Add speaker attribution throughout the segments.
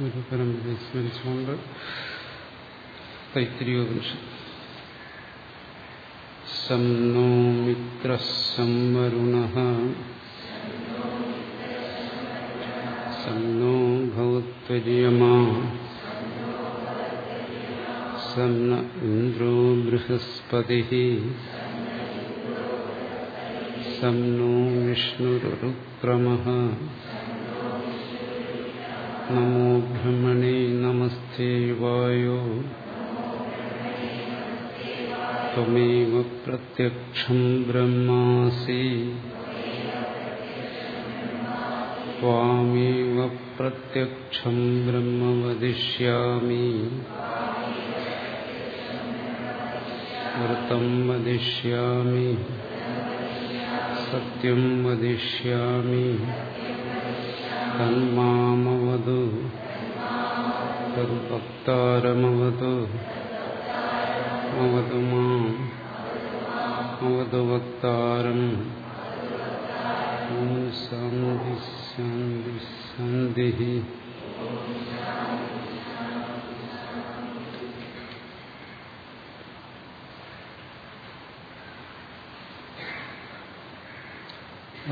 Speaker 1: സ്മരിച്ചുകൊണ്ട് തൈത്തിരിയോപനിഷത്ത് സം നോ മിത്ര സംവരുണ സം നോ ഭവത്വര്യമാ സം ന ഇന്ദ്രോ ബൃഹസ്പതി സം നോ വിഷ്ണുരുക്രമ ബ്രഹ്മണേ നമസ്തേ വായോ ത്വമേവ പ്രത്യക്ഷം ബ്രഹ്മാസി ത്വാമേവ പ്രത്യക്ഷം ബ്രഹ്മ വദിഷ്യാമി വൃത്തം വദിഷ്യാമി സത്യം വദിഷ്യാമി തന്മാമവതു തദ്ഭക്താരമവതു അവതു മാം. അവതു വക്താരം. ഓം ശാന്തി ശാന്തി ശാന്തി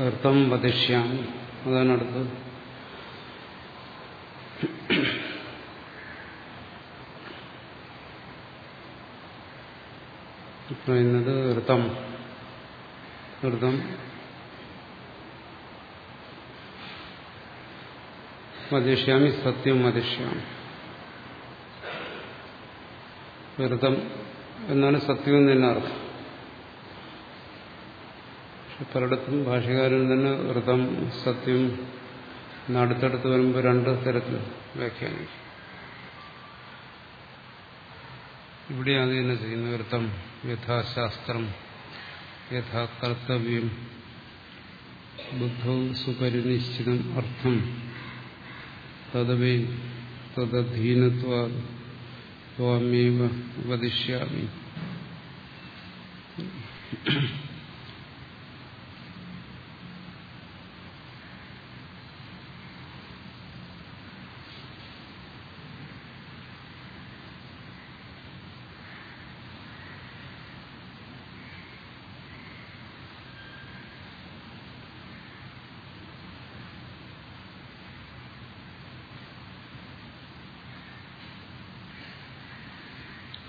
Speaker 1: അർത്ഥം വദിഷ്യാമി അതാണ് അടുത്തത് പറയുന്നത് ഋതം. ഋതം. മതിഷ്യാമി സത്യം മതിഷ്യാമി ഋതം എന്നാണ് സത്യം എന്ന് തന്നെ അർത്ഥം. പക്ഷെ പലയിടത്തും ഭാഷകാരൻ തന്നെ ഋതം സത്യം അടുത്തടുത്ത് വരുമ്പോൾ രണ്ട് തരത്തിൽ വ്യാഖ്യാനിക്കും. ഇവിടെ അത് തന്നെ ചെയ്യുന്ന വൃത്തം യഥാശാസ്ത്രം യഥാ കർത്തവ്യം ബുദ്ധവും സുപരിനിശ്ചിതം അർത്ഥം. തദവേ തദധീനത്വാ ത്വാമേവ ഉപദിശ്യാമി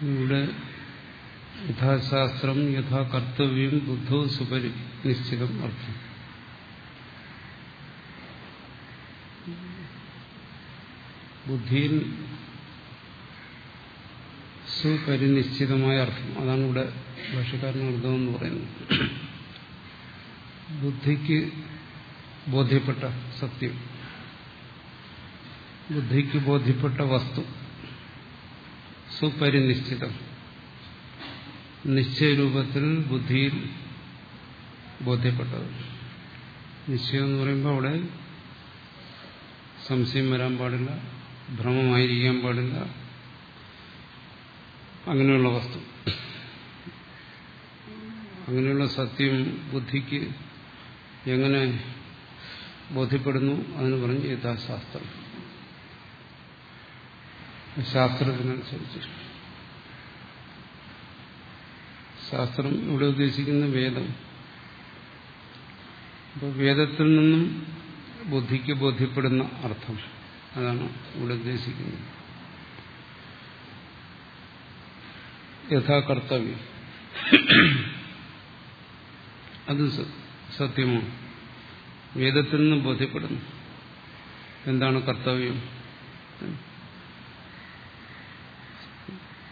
Speaker 1: ഇവിടെ യഥാശാസ്ത്രം യഥാ കർത്തവ്യം ബുദ്ധോ സുപരി നിശ്ചിതം അർത്ഥം. ബുദ്ധിയിൽ സുപരിനിശ്ചിതമായ അർത്ഥം. അതാണ് ഇവിടെ ഭാഷക്കാരൻ അർത്ഥം എന്ന് പറയുന്നത്. ബുദ്ധിക്ക് ബോധ്യപ്പെട്ട സത്യം. ബുദ്ധിക്ക് ബോധ്യപ്പെട്ട വസ്തു സുപരിനിശ്ചിതം. നിശ്ചയരൂപത്തിൽ ബുദ്ധിയിൽ ബോധ്യപ്പെട്ടത്. നിശ്ചയം എന്ന് പറയുമ്പോൾ അവിടെ സംശയം വരാൻ പാടില്ല ഭ്രമമായിരിക്കാൻ പാടില്ല അങ്ങനെയുള്ള വസ്തു. അങ്ങനെയുള്ള സത്യം ബുദ്ധിക്ക് എങ്ങനെ ബോധ്യപ്പെടുന്നു അതിന് പറഞ്ഞ് യഥാശാസ്ത്രം. ശാസ്ത്രത്തിനനുസരിച്ച്. ശാസ്ത്രം ഇവിടെ ഉദ്ദേശിക്കുന്ന വേദം. അപ്പോൾ വേദത്തിൽ നിന്നും ബുദ്ധിക്ക് ബോധ്യപ്പെടുന്ന അർത്ഥം. അതാണ് ഇവിടെ ഉദ്ദേശിക്കുന്നത്. യഥാകർത്തവ്യം അത് സത്യമാണ്. വേദത്തിൽ നിന്നും ബോധ്യപ്പെടുന്നു. എന്താണ് കർത്തവ്യം?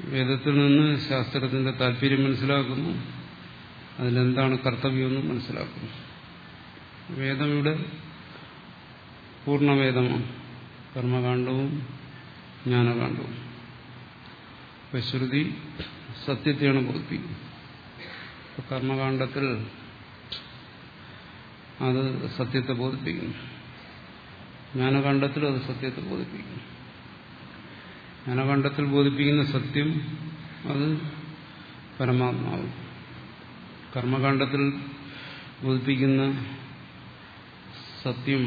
Speaker 1: വേദത്തിൽ നിന്ന് ശാസ്ത്രത്തിന്റെ താല്പര്യം മനസ്സിലാക്കുന്നു. അതിലെന്താണ് കർത്തവ്യമെന്ന് മനസ്സിലാക്കുന്നു. വേദം ഇവിടെ പൂർണവേദമാണ്. കർമ്മകാണ്ഡവും ജ്ഞാനകാണ്ഡവും. ഇപ്പൊ ശ്രുതി സത്യത്തെയാണ് ബോധിപ്പിക്കുന്നത്. ഇപ്പൊ കർമ്മകാണ്ഡത്തിൽ അത് സത്യത്തെ ബോധിപ്പിക്കുന്നു. ജ്ഞാനകാന്ഡത്തിൽ അത് സത്യത്തെ ബോധിപ്പിക്കുന്നു. ജ്ഞാനകാണ്ഡത്തിൽ ബോധിപ്പിക്കുന്ന സത്യം അത് പരമാത്മാവ്. കർമ്മകാണ്ഡത്തിൽ ബോധിപ്പിക്കുന്ന സത്യം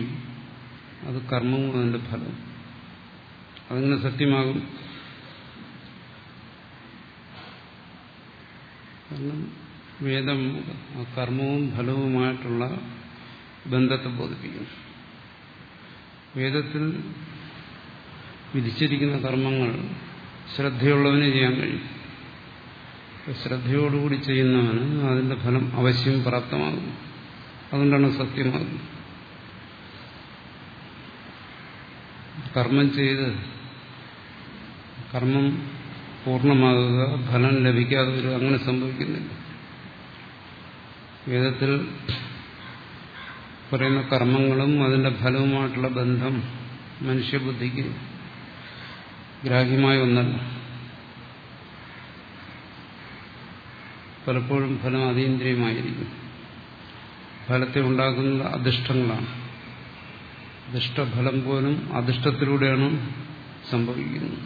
Speaker 1: അത് കർമ്മവും അതിന്റെ ഫലവും അതിങ്ങനെ സത്യമാകും. കാരണം വേദം കർമ്മവും ഫലവുമായിട്ടുള്ള ബന്ധത്തെ ബോധിപ്പിക്കുന്നു. വേദത്തിൽ വിധിച്ചിരിക്കുന്ന കർമ്മങ്ങൾ ശ്രദ്ധയുള്ളവന് ചെയ്യാൻ കഴിയും. ശ്രദ്ധയോടുകൂടി ചെയ്യുന്നവന് അതിന്റെ ഫലം അവശ്യം പ്രാപ്തമാകും അതുകൊണ്ടാണ് സത്യമാകുന്നത്. കർമ്മം ചെയ്ത് കർമ്മം പൂർണമാകുക ഫലം ലഭിക്കാതെ വരിക അങ്ങനെ സംഭവിക്കുന്നില്ല. വേദത്തിൽ പറയുന്ന കർമ്മങ്ങളും അതിന്റെ ഫലവുമായിട്ടുള്ള ബന്ധം മനുഷ്യബുദ്ധിക്ക് ഗ്രാഹ്യമായ ഒന്നല്ല. പലപ്പോഴും ഫലം അതീന്ദ്രിയമായിരിക്കും. ഫലത്തെ ഉണ്ടാക്കുന്നത് അധിഷ്ഠങ്ങളാണ്. അധിഷ്ഠഫലം പോലും അധിഷ്ഠത്തിലൂടെയാണ് സംഭവിക്കുന്നത്.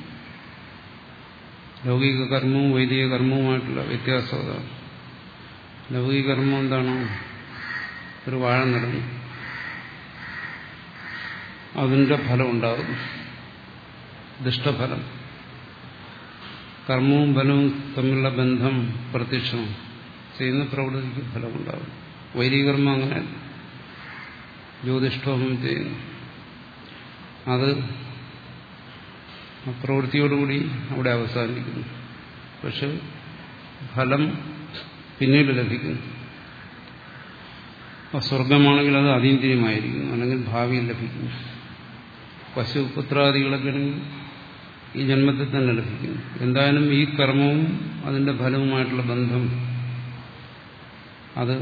Speaker 1: ലൗകിക കർമ്മവും വൈദിക കർമ്മവുമായിട്ടുള്ള വ്യത്യാസം അതാണ്. ലൗകിക കർമ്മം എന്താണ്? ഒരു വാഴ നടന്നു. അതിന്റെ ഫലം ഉണ്ടാകും ദുഷ്ടഫലം. കർമ്മവും ഫലവും തമ്മിലുള്ള ബന്ധം പ്രത്യക്ഷം. ചെയ്യുന്ന പ്രവൃത്തിക്ക് ഫലമുണ്ടാകും. വൈദികർമ്മം അങ്ങനെ ജ്യോതിഷ്ഠോമം ചെയ്യുന്നു. അത് പ്രവൃത്തിയോടുകൂടി അവിടെ അവസാനിക്കുന്നു. പക്ഷെ ഫലം പിന്നീട് ലഭിക്കുന്നു. സ്വർഗമാണെങ്കിൽ അത് അതീന്ദ്രിയമായിരിക്കുന്നു അല്ലെങ്കിൽ ഭാവിയിൽ ലഭിക്കുന്നു. പശു പുത്രാദികളൊക്കെ ആണെങ്കിൽ ഈ ജന്മത്തിൽ തന്നെ ലഭിക്കുന്നു. എന്തായാലും ഈ കർമ്മവും അതിന്റെ ഫലവുമായിട്ടുള്ള ബന്ധം അത്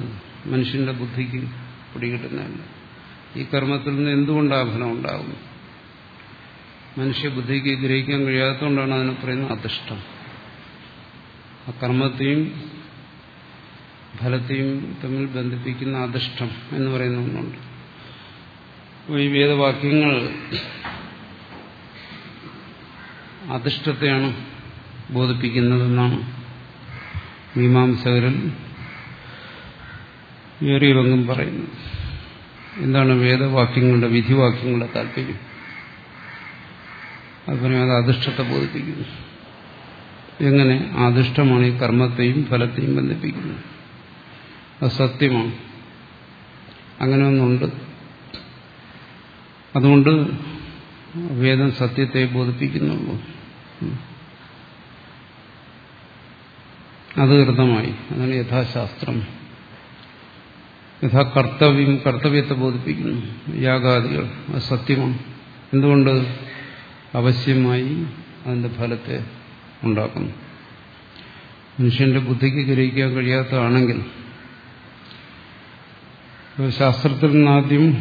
Speaker 1: മനുഷ്യന്റെ ബുദ്ധിക്ക് പിടികിട്ടുന്നതല്ല. ഈ കർമ്മത്തിൽ നിന്ന് എന്തുകൊണ്ട് ആ ഫലം ഉണ്ടാകുന്നു മനുഷ്യ ബുദ്ധിക്ക് ഗ്രഹിക്കാൻ കഴിയാത്തതുകൊണ്ടാണ് അതിനെ പറയുന്നത് അതിഷ്ടം ആ കർമ്മത്തെയും ഫലത്തെയും തമ്മിൽ ബന്ധിപ്പിക്കുന്ന അധിഷ്ഠം എന്ന് പറയുന്ന ഒന്നുണ്ട്. ഈ വേദവാക്യങ്ങൾ അധിഷ്ഠത്തെയാണ് ബോധിപ്പിക്കുന്നതെന്നാണ് മീമാംസകരൻ ഏറിയ പങ്കും പറയുന്നത്. എന്താണ് വേദവാക്യങ്ങളുടെ വിധിവാക്യങ്ങളുടെ താല്പര്യം? അതുപോലെ അത് അധിഷ്ഠത്തെ ബോധിപ്പിക്കുന്നു. എങ്ങനെ? അധിഷ്ഠമാണ് ഈ കർമ്മത്തെയും ഫലത്തെയും ബന്ധിപ്പിക്കുന്നത്. അത് സത്യമാണ്. അങ്ങനെ ഒന്നുണ്ട്. അതുകൊണ്ട് വേദം സത്യത്തെ ബോധിപ്പിക്കുന്നുള്ളൂ. അത് കൃതമായി. അതാണ് യഥാശാസ്ത്രം. യഥാ കർത്തവ്യം കർത്തവ്യത്തെ ബോധിപ്പിക്കുന്നു. യാഗാദികൾ അത് സത്യമാണ്. എന്തുകൊണ്ട്? അവശ്യമായി അതിന്റെ ഫലത്തെ ഉണ്ടാക്കുന്നു. മനുഷ്യന്റെ ബുദ്ധിക്ക് ഗ്രഹിക്കാൻ കഴിയാത്തതാണെങ്കിൽ ശാസ്ത്രത്തിൽ നിന്നാദ്യം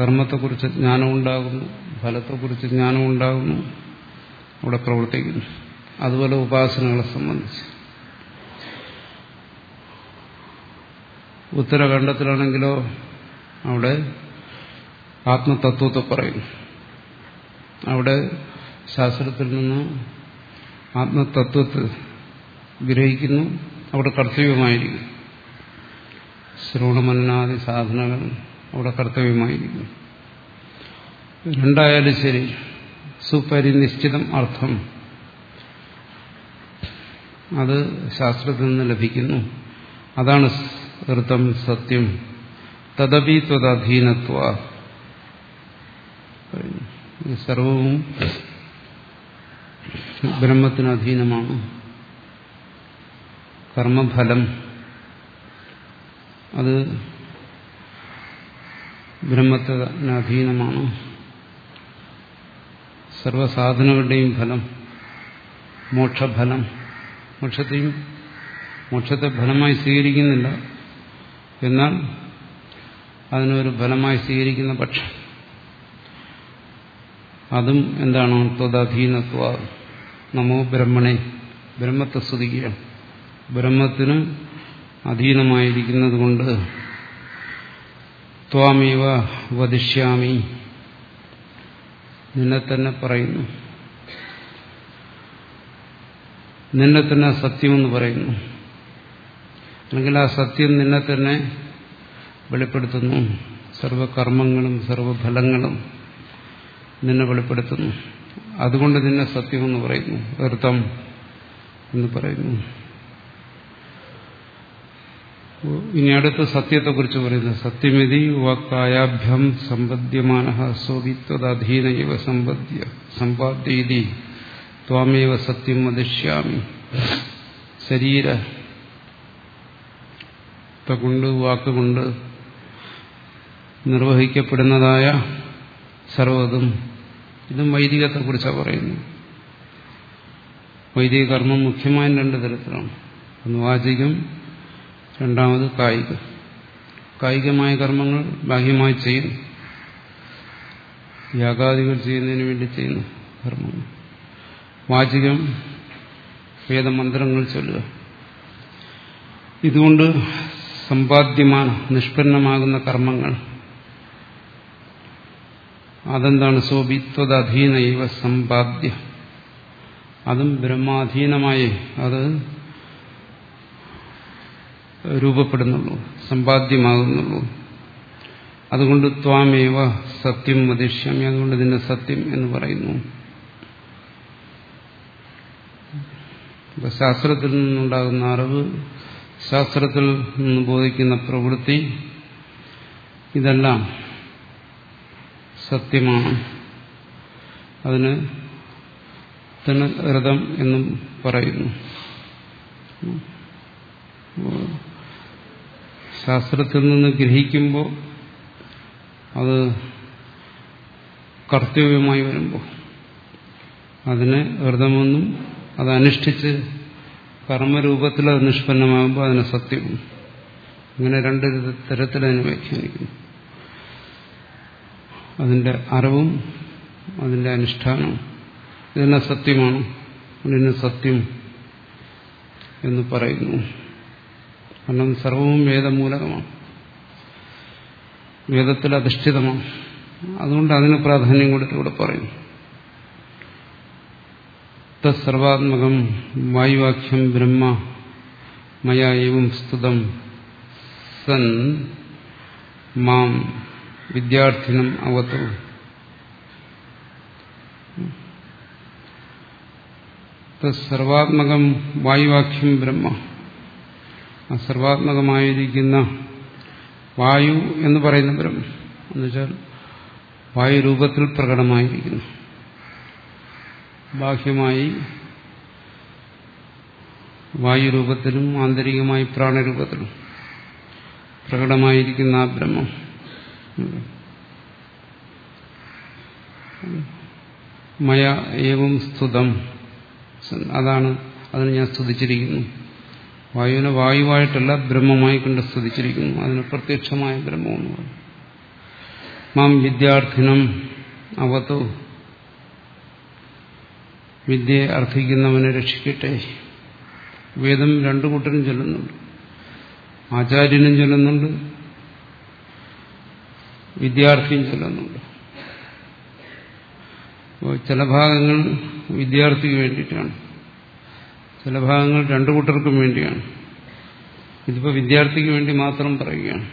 Speaker 1: കർമ്മത്തെക്കുറിച്ച് ജ്ഞാനം ഉണ്ടാകുന്നു ഫലത്തെക്കുറിച്ച് ജ്ഞാനം ഉണ്ടാകുന്നു അവിടെ പ്രവർത്തിക്കുന്നു. അതുപോലെ ഉപാസനകളെ സംബന്ധിച്ച്. ഉത്തരഖണ്ഡത്തിലാണെങ്കിലോ അവിടെ ആത്മതത്വത്തെ പറയുന്നു. അവിടെ ശാസ്ത്രത്തിൽ നിന്ന് ആത്മതത്വത്തെ ഗ്രഹിക്കുന്നു. അവിടെ കർത്തവ്യമായിരിക്കും ശ്രവണമനാദി സാധനകൾ അവിടെ കർത്തവ്യമായിരിക്കും രണ്ടായാലും ശരി സുപരിനിശ്ചിതം അർത്ഥം. അത് ശാസ്ത്രത്തിൽ നിന്ന് ലഭിക്കുന്നു. അതാണ് ഋതം സത്യം. തദപി ത്വതധീനത്വ സർവവും ബ്രഹ്മത്തിന് അധീനമാണ്. കർമ്മഫലം. അത് ബ്രഹ്മത്തിന് അധീനമാണ്. സർവസാധനങ്ങളുടെയും ഫലം മോക്ഷഫലം. മോക്ഷത്തെയും മോക്ഷത്തെ ഫലമായി സ്വീകരിക്കുന്നില്ല. എന്നാൽ അതിനൊരു ഫലമായി സ്വീകരിക്കുന്ന പക്ഷം. അതും എന്താണ്? ത്വദധീനത്വ. നമോ ബ്രഹ്മണെ. ബ്രഹ്മത്തെ സ്തുതിക്കുകയാണ് ബ്രഹ്മത്തിന് അധീനമായിരിക്കുന്നത് കൊണ്ട് ത്വാമേവ വദിഷ്യാമി. നിന്നെ തന്നെ പറയുന്നു. നിന്നെ തന്നെ സത്യമെന്ന് പറയുന്നു. അല്ലെങ്കിൽ ആ സത്യം നിന്നെ തന്നെ വെളിപ്പെടുത്തുന്നു. സർവകർമ്മങ്ങളും സർവഫലങ്ങളും നിന്നെ വെളിപ്പെടുത്തുന്നു. അതുകൊണ്ട് നിന്നെ സത്യമെന്ന് പറയുന്നു. അർത്ഥം എന്ന് പറയുന്നു. ഇനി അടുത്ത് സത്യത്തെക്കുറിച്ച് പറയുന്നത് സത്യമിതി വാക്കായാഭ്യം സമ്പദ്യമാന സ്വവിത്വധീന ഇവ സമ്പദ്യ സമ്പാദ്യതി ത്വാമേവ സത്യം വദിഷ്യാമി ശരീര കൊണ്ട് വാക്കുകൊണ്ട് നിർവഹിക്കപ്പെടുന്നതായ സർവതും ഇതും വൈദികത്തെക്കുറിച്ചാണ് പറയുന്നത്. വൈദിക കർമ്മം മുഖ്യമായും രണ്ട് തരത്തിലാണ്. ഒന്ന് വാചികം രണ്ടാമത് കായികം. കായികമായ കർമ്മങ്ങൾ ബാഹ്യമായി ചെയ്യുന്നു. യാഗാദികൾ ചെയ്യുന്നതിന് വേണ്ടി ചെയ്യുന്നു കർമ്മങ്ങൾ. വാചികം വേദമന്ത്രങ്ങൾ ചൊല്ലുക. ഇതുകൊണ്ട് സമ്പാദ്യമാണ് നിഷ്പന്നമാകുന്ന കർമ്മങ്ങൾ. അതെന്താണ്? സോബിത്വധീന ഇവ സമ്പാദ്യ. അതും ബ്രഹ്മാധീനമായി. അത് രൂപപ്പെടുന്നുള്ളൂ സമ്പാദ്യമാകുന്നുള്ളൂ. അതുകൊണ്ട് ത്വാമേവ സത്യം വധിഷ്യാമി അതുകൊണ്ട് ഇതിന്റെ സത്യം എന്ന് പറയുന്നു. ശാസ്ത്രത്തിൽ നിന്നുണ്ടാകുന്ന അറിവ് ശാസ്ത്രത്തിൽ നിന്ന് ബോധിക്കുന്ന പ്രവൃത്തി ഇതെല്ലാം സത്യമാണ്. അതിന് ഋതം എന്നും പറയുന്നു. ശാസ്ത്രത്തിൽ നിന്ന് ഗ്രഹിക്കുമ്പോൾ അത് കർത്തവ്യമായി വരുമ്പോൾ അതിനെ വ്രതമെന്നും അത് അനുഷ്ഠിച്ച് കർമ്മരൂപത്തിൽ അത് നിഷ്പന്നമാകുമ്പോൾ അതിനെ സത്യവും അങ്ങനെ രണ്ട് തരത്തിൽ അതിനെ വ്യാഖ്യാനിക്കുന്നു. അതിന്റെ അറിവും അതിന്റെ അനുഷ്ഠാനവും ഇതെല്ലാം സത്യമാണ്. അതിന് സത്യം എന്ന് പറയുന്നു. കാരണം സർവവും വേദമൂലകമാണ്. വേദത്തിൽ അധിഷ്ഠിതമാണ്. അതുകൊണ്ട് അതിന് പ്രാധാന്യം കൊടുത്ത് ഇവിടെ പറയുന്നു തത്സർവാത്മകം വായുവാഖ്യം ബ്രഹ്മ മയാ സ്തുതം സൻ മാം വിദ്യാർത്ഥിനം അവത്തു സർവാത്മകം വായുവാഖ്യം ബ്രഹ്മ സർവാത്മകമായിരിക്കുന്ന വായു എന്ന് പറയുന്ന ബ്രഹ്മം എന്നുവെച്ചാൽ വായു രൂപത്തിൽ പ്രകടമായിരിക്കുന്നു. ബാഹ്യമായി വായുരൂപത്തിലും ആന്തരികമായി പ്രാണരൂപത്തിലും പ്രകടമായിരിക്കുന്ന ആ ബ്രഹ്മം. മയ ഏവം സ്തുതം. അതാണ് അതിന് ഞാൻ സ്തുതിച്ചിരിക്കുന്നു. വായുവിനെ വായുവായിട്ടല്ല ബ്രഹ്മമായി കണ്ട് സ്തുതിച്ചിരിക്കുന്നു. അതിന് പ്രത്യക്ഷമായ ബ്രഹ്മമെന്ന് പറയും മാം വിദ്യാർത്ഥിനം അവത്തു വിദ്യയെ അർത്ഥിക്കുന്നവനെ രക്ഷിക്കട്ടെ. വേദം രണ്ടു കൂട്ടരും ചൊല്ലുന്നുണ്ട്. ആചാര്യനും ചൊല്ലുന്നുണ്ട്. വിദ്യാർത്ഥിയും ചൊല്ലുന്നുണ്ട്. ചില ഭാഗങ്ങൾ വിദ്യാർത്ഥിക്ക് വേണ്ടിയിട്ടാണ്. ചില ഭാഗങ്ങൾ രണ്ടു കൂട്ടർക്കും വേണ്ടിയാണ്. ഇതിപ്പോൾ വിദ്യാർത്ഥിക്ക് വേണ്ടി മാത്രം പറയുകയാണ്.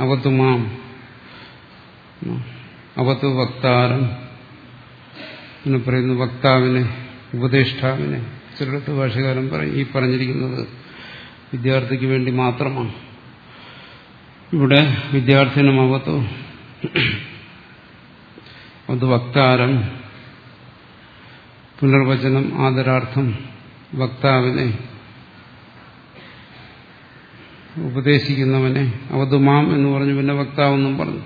Speaker 1: അവത്തു മാം അവത്തു വക്താരം എന്ന് പറയുന്നു വക്താവിനെ ഉപദേഷ്ടാവിനെ ചിലടത്ത് ഭാഷകാരം പറയും. ഈ പറഞ്ഞിരിക്കുന്നത് വിദ്യാർത്ഥിക്ക് വേണ്ടി മാത്രമാണ്. ഇവിടെ വിദ്യാർത്ഥിനും അവത്തു അത് വക്താരം പുനർവചനം ആദരാർത്ഥം വക്താവിനെ ഉപദേശിക്കുന്നവനെ അവധുമാം എന്ന് പറഞ്ഞു പിന്നെ വക്താവെന്നും പറഞ്ഞു.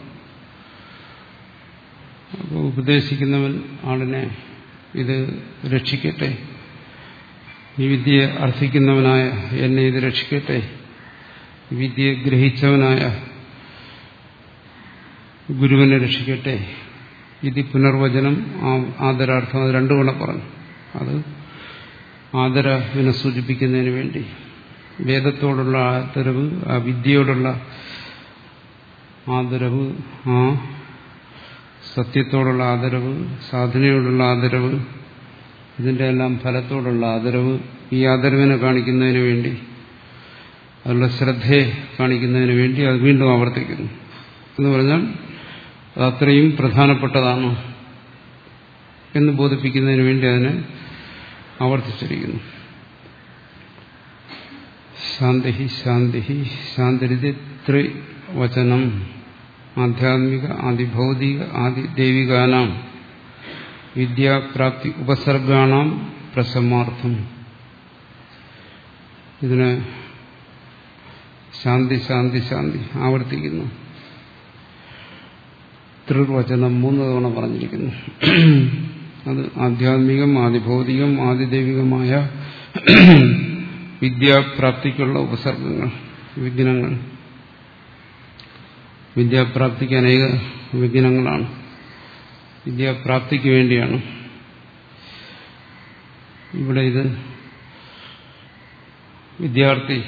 Speaker 1: അപ്പോൾ ഉപദേശിക്കുന്നവൻ ആളിനെ ഇത് രക്ഷിക്കട്ടെ. ഈ വിദ്യയെ അർഹിക്കുന്നവനായ എന്നെ ഇത് രക്ഷിക്കട്ടെ. വിദ്യയെ ഗ്രഹിച്ചവനായ ഗുരുവിനെ രക്ഷിക്കട്ടെ. ഇത് പുനർവചനം ആദരാർത്ഥം അത് രണ്ടു കൂടെ പറഞ്ഞു. അത് ആദരവിനെ സൂചിപ്പിക്കുന്നതിന് വേണ്ടി വേദത്തോടുള്ള ആദരവ് ആ വിദ്യയോടുള്ള ആദരവ് ആ സത്യത്തോടുള്ള ആദരവ് സാധനയോടുള്ള ആദരവ് ഇതിന്റെ എല്ലാം ഫലത്തോടുള്ള ആദരവ് ഈ ആദരവിനെ കാണിക്കുന്നതിന് വേണ്ടി അതിലുള്ള ശ്രദ്ധയെ കാണിക്കുന്നതിന് വേണ്ടി അത് വീണ്ടും ആവർത്തിക്കുന്നു. എന്ന് പറഞ്ഞാൽ അത് അത്രയും പ്രധാനപ്പെട്ടതാണ് എന്ന് ബോധിപ്പിക്കുന്നതിന് വേണ്ടി അതിനെ ആവർത്തിച്ചിരിക്കുന്നു. ശാന്തി ശാന്തി ശാന്തിരിതി ത്രിവചനം. ആധ്യാത്മിക ആദിഭൗതിക ആദി ദൈവികാനാം വിദ്യാപ്രാപ്തി ഉപസർഗാണാം പ്രസമാർത്ഥം. ഇതിന് ശാന്തി ശാന്തി ശാന്തി ആവർത്തിക്കുന്നു. ത്രിവചനം മൂന്ന് തവണ പറഞ്ഞിരിക്കുന്നു. അത് ആധ്യാത്മികം ആദിഭൗതികം ആദിദൈവികമായ വിദ്യാപ്രാപ്തിക്കുള്ള ഉപസർഗങ്ങൾ വിഘ്നങ്ങൾ വിദ്യാപ്രാപ്തിക്ക് അനേക വിഘ്നങ്ങളാണ് വിദ്യാപ്രാപ്തിക്ക് വേണ്ടിയാണ്. ഇവിടെ ഇത് വിദ്യാർത്ഥി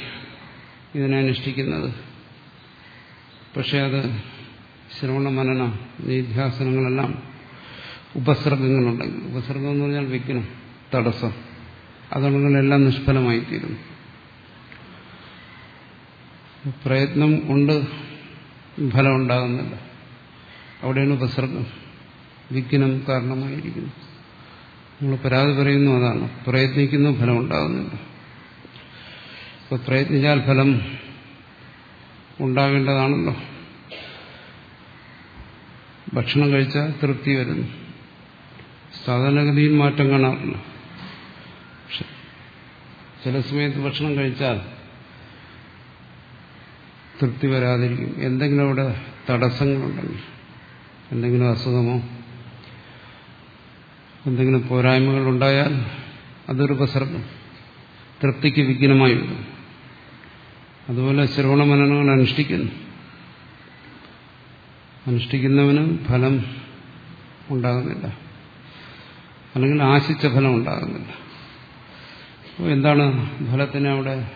Speaker 1: ഇതിനെ അനുഷ്ഠിക്കുന്നത്. പക്ഷെ അത് ശ്രവണ മനന നിധ്യാസനങ്ങളെല്ലാം ഉപസർഗങ്ങളുണ്ടെങ്കിൽ. ഉപസർഗം എന്ന് പറഞ്ഞാൽ വിഘ്നം തടസ്സം. അതുകൊണ്ടെല്ലാം നിഷ്ഫലമായി തീരുന്നു പ്രയത്നം കൊണ്ട് ഫലം ഉണ്ടാകുന്നില്ല. അവിടെയാണ് ഉപസർഗം. വിഘ്നം കാരണമായിരിക്കുന്നു. നമ്മൾ പരാതി പറയുന്നു അതാണ്. പ്രയത്നിക്കുന്നു ഫലം ഉണ്ടാകുന്നില്ല. ഇപ്പൊ പ്രയത്നിച്ചാൽ ഫലം ഉണ്ടാകേണ്ടതാണല്ലോ. ഭക്ഷണം കഴിച്ചാൽ തൃപ്തി വരുന്നു. സാധാരണഗതിയിൽ മാറ്റം കാണാറില്ല. ചില സമയത്ത് ഭക്ഷണം കഴിച്ചാൽ തൃപ്തി വരാതിരിക്കും. എന്തെങ്കിലും അവിടെ തടസ്സങ്ങളുണ്ടെങ്കിൽ എന്തെങ്കിലും അസുഖമോ എന്തെങ്കിലും പോരായ്മകൾ ഉണ്ടായാൽ അതൊരു ഉപസർഗം. തൃപ്തിക്ക് വിഘ്നമായി വരും. അതുപോലെ ശ്രവണമനനങ്ങൾ അനുഷ്ഠിക്കുന്നു. അനുഷ്ഠിക്കുന്നവന് ഫലം ഉണ്ടാകുന്നില്ല. അല്ലെങ്കിൽ ആശിച്ച ഫലം ഉണ്ടാകുന്നില്ല. അപ്പോൾ എന്താണ് ഫലത്തിന് അവിടെ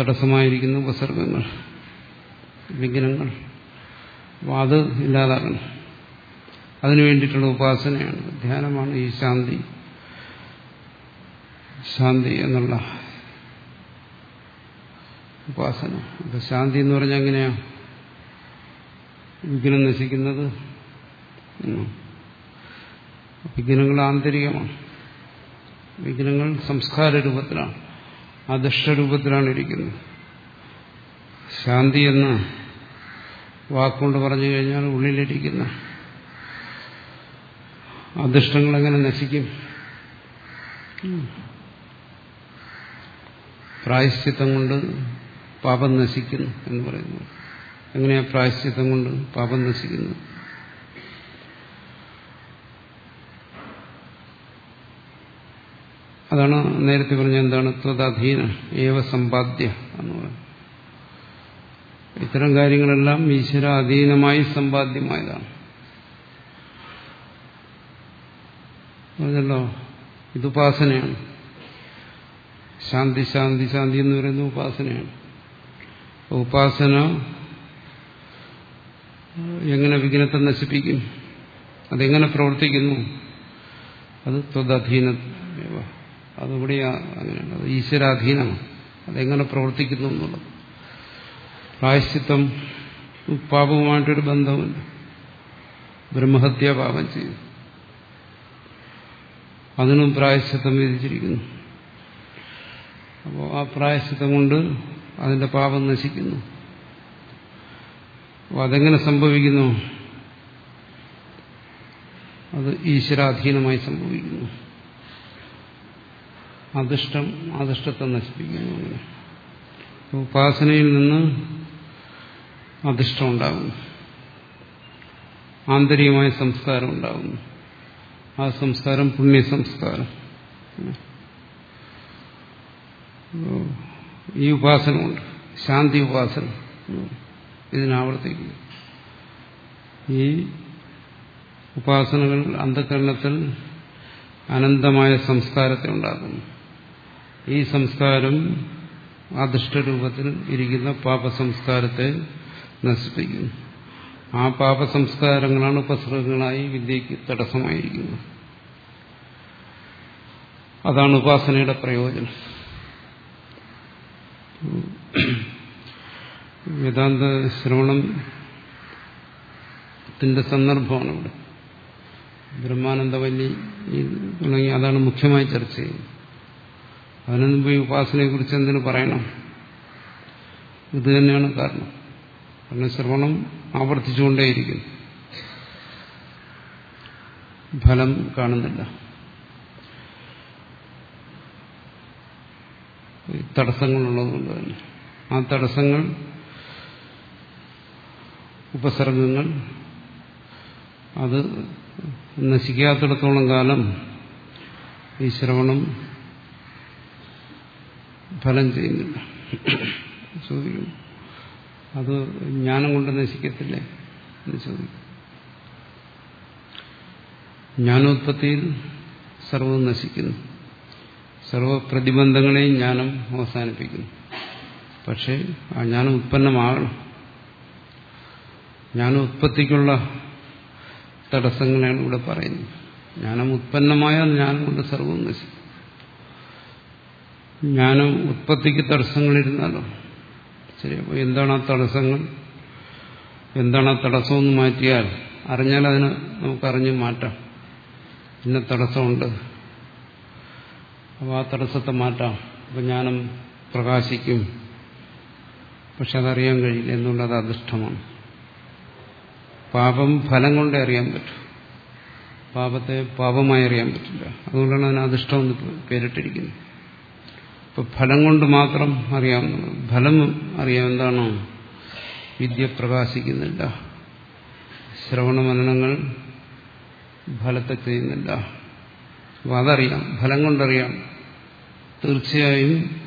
Speaker 1: തടസ്സമായിരിക്കുന്ന ഉപസർഗങ്ങൾ വിഘ്നങ്ങൾ? അപ്പോൾ അത് ഇല്ലാതാകണം അതിനു വേണ്ടിയിട്ടുള്ള ഉപാസനയാണ്. ധ്യാനമാണ് ഈ ശാന്തി. ശാന്തി എന്നുള്ള ഉപാസന. അപ്പൊ ശാന്തി എന്ന് പറഞ്ഞാൽ എങ്ങനെയാ? വിഘ്നം നശിക്കുന്നത് വിഘ്നങ്ങൾ ആന്തരികമാണ്. വിഘ്നങ്ങൾ സംസ്കാര രൂപത്തിലാണ്. അദൃഷ്ടരൂപത്തിലാണ് ഇരിക്കുന്നത്. ശാന്തി എന്ന് വാക്കുകൊണ്ട് പറഞ്ഞു കഴിഞ്ഞാൽ ഉള്ളിലിരിക്കുന്ന അദൃഷ്ടങ്ങൾ എങ്ങനെ നശിക്കും? പ്രായശ്ചിത്തം കൊണ്ട് പാപം നശിക്കുന്നു എന്ന് പറയുന്നു. എങ്ങനെയാ പ്രായശ്ചിത്തം കൊണ്ട് പാപം നശിക്കുന്നത്? അതാണ് നേരത്തെ പറഞ്ഞ എന്താണ് ത്വതധീന ഏവ സമ്പാദ്യ എന്ന് പറയുന്നത്. ഇത്തരം കാര്യങ്ങളെല്ലാം ഈശ്വര അധീനമായി സമ്പാദ്യമായതാണ്. പറഞ്ഞല്ലോ ഇത് ഉപാസനയാണ്. ശാന്തി ശാന്തി ശാന്തി എന്ന് പറയുന്നത് ഉപാസനയാണ്. ഉപാസന എങ്ങനെ വിഘ്നത്തെ നശിപ്പിക്കും? അതെങ്ങനെ പ്രവർത്തിക്കുന്നു? അത് ത്വതധീന അതിവിടെ അങ്ങനെയാണ് അത് ഈശ്വരാധീനമാണ് അതെങ്ങനെ പ്രവർത്തിക്കുന്നു എന്നുള്ളത്. പ്രായശ്ചിത്തം പാപവുമായിട്ടൊരു ബന്ധമുണ്ട്. ബ്രഹ്മഹത്യ പാപം ചെയ്തു അതിനും പ്രായശ്ചിത്തം വിധിച്ചിരിക്കുന്നു. അപ്പോൾ ആ പ്രായശ്ചിത്തം കൊണ്ട് അതിന്റെ പാപം നശിക്കുന്നു. അപ്പോൾ അതെങ്ങനെ സംഭവിക്കുന്നു? അത് ഈശ്വരാധീനമായി സംഭവിക്കുന്നു. അധിഷ്ടം അധിഷ്ടത്തെ നശിപ്പിക്കുന്നു. ഉപാസനയിൽ നിന്ന് അധിഷ്ടം ഉണ്ടാകുന്നു. ആന്തരികമായ സംസ്കാരം ഉണ്ടാകുന്നു. ആ സംസ്കാരം പുണ്യ സംസ്കാരം ഈ ഉപാസന ഉണ്ട് ശാന്തി ഉപാസന. ഇതിനാവർത്തിക്കുന്നു ഈ ഉപാസനകൾ അന്ധകരണത്തിൽ അനന്തമായ സംസ്കാരത്തെ ഉണ്ടാക്കുന്നു. ഈ സംസ്കാരം അധിഷ്ഠരൂപത്തിൽ ഇരിക്കുന്ന പാപസംസ്കാരത്തെ നശിപ്പിക്കുന്നു. ആ പാപസംസ്കാരങ്ങളാണ് ഉപസർഗങ്ങളായി വിദ്യയ്ക്ക് തടസ്സമായിരിക്കുന്നത്. അതാണ് ഉപാസനയുടെ പ്രയോജനം. വേദാന്ത ശ്രവണത്തിന്റെ സന്ദർഭമാണ് ഇവിടെ. ബ്രഹ്മാനന്ദവല്ലി തുടങ്ങി അതാണ് മുഖ്യമായി ചർച്ച ചെയ്യുന്നത്. അതിനു മുമ്പ് ഈ ഉപാസനയെക്കുറിച്ച് എന്തിനു പറയണം? ഇത് തന്നെയാണ് കാരണം. കാരണം ശ്രവണം ആവർത്തിച്ചുകൊണ്ടേയിരിക്കുന്നു. ഫലം കാണുന്നില്ല. തടസ്സങ്ങളുള്ളതുകൊണ്ട് തന്നെ. ആ തടസ്സങ്ങൾ ഉപസർഗങ്ങൾ അത് നശിക്കാത്തിടത്തോളം കാലം ഈ ശ്രവണം ഫലം ചെയ്യുന്നില്ല. ചോദിക്കും അത് ജ്ഞാനം കൊണ്ട് നശിക്കത്തില്ലേ എന്ന് ചോദിക്കും ജ്ഞാനോത്പത്തിയിൽ സർവവും നശിക്കുന്നു. സർവപ്രതിബന്ധങ്ങളെയും ജ്ഞാനം അവസാനിപ്പിക്കുന്നു. പക്ഷേ ആ ജ്ഞാനം ഉത്പന്നമാകണം. ജ്ഞാനം ഉത്പത്തിക്കുള്ള തടസ്സങ്ങളാണ് ഇവിടെ പറയുന്നത്. ജ്ഞാനം ഉത്പന്നമായാൽ ജ്ഞാനം കൊണ്ട് സർവവും നശിക്കും. ജ്ഞാനം ഉത്പത്തിക്ക് തടസ്സങ്ങളിരുന്നാലോ? ശരി അപ്പോൾ എന്താണ് ആ തടസ്സങ്ങൾ? എന്താണ് ആ തടസ്സമെന്ന് മാറ്റിയാൽ അറിഞ്ഞാൽ അതിന് നമുക്കറിഞ്ഞ് മാറ്റാം. ഇന്ന തടസ്സമുണ്ട്. അപ്പോൾ ആ തടസ്സത്തെ മാറ്റാം. അപ്പം ജ്ഞാനം പ്രകാശിക്കും. പക്ഷെ അതറിയാൻ കഴിയില്ല. എന്നുള്ളത് അദൃഷ്ടമാണ് പാപം ഫലം കൊണ്ടേ അറിയാൻ പറ്റും. പാപത്തെ പാപമായി അറിയാൻ പറ്റില്ല. അതുകൊണ്ടാണ് അതിന് അധിഷ്ഠം എന്ന് പേരിട്ടിരിക്കുന്നത്. ഇപ്പൊ ഫലം കൊണ്ട് മാത്രം അറിയാം. ഫലം അറിയാം. എന്താണോ? വിദ്യ പ്രകാശിക്കുന്നില്ല. ശ്രവണമനനങ്ങൾ ഫലത്തെ ചെയ്യുന്നില്ല. അപ്പൊ അതറിയാം. ഫലം കൊണ്ടറിയാം. തീർച്ചയായും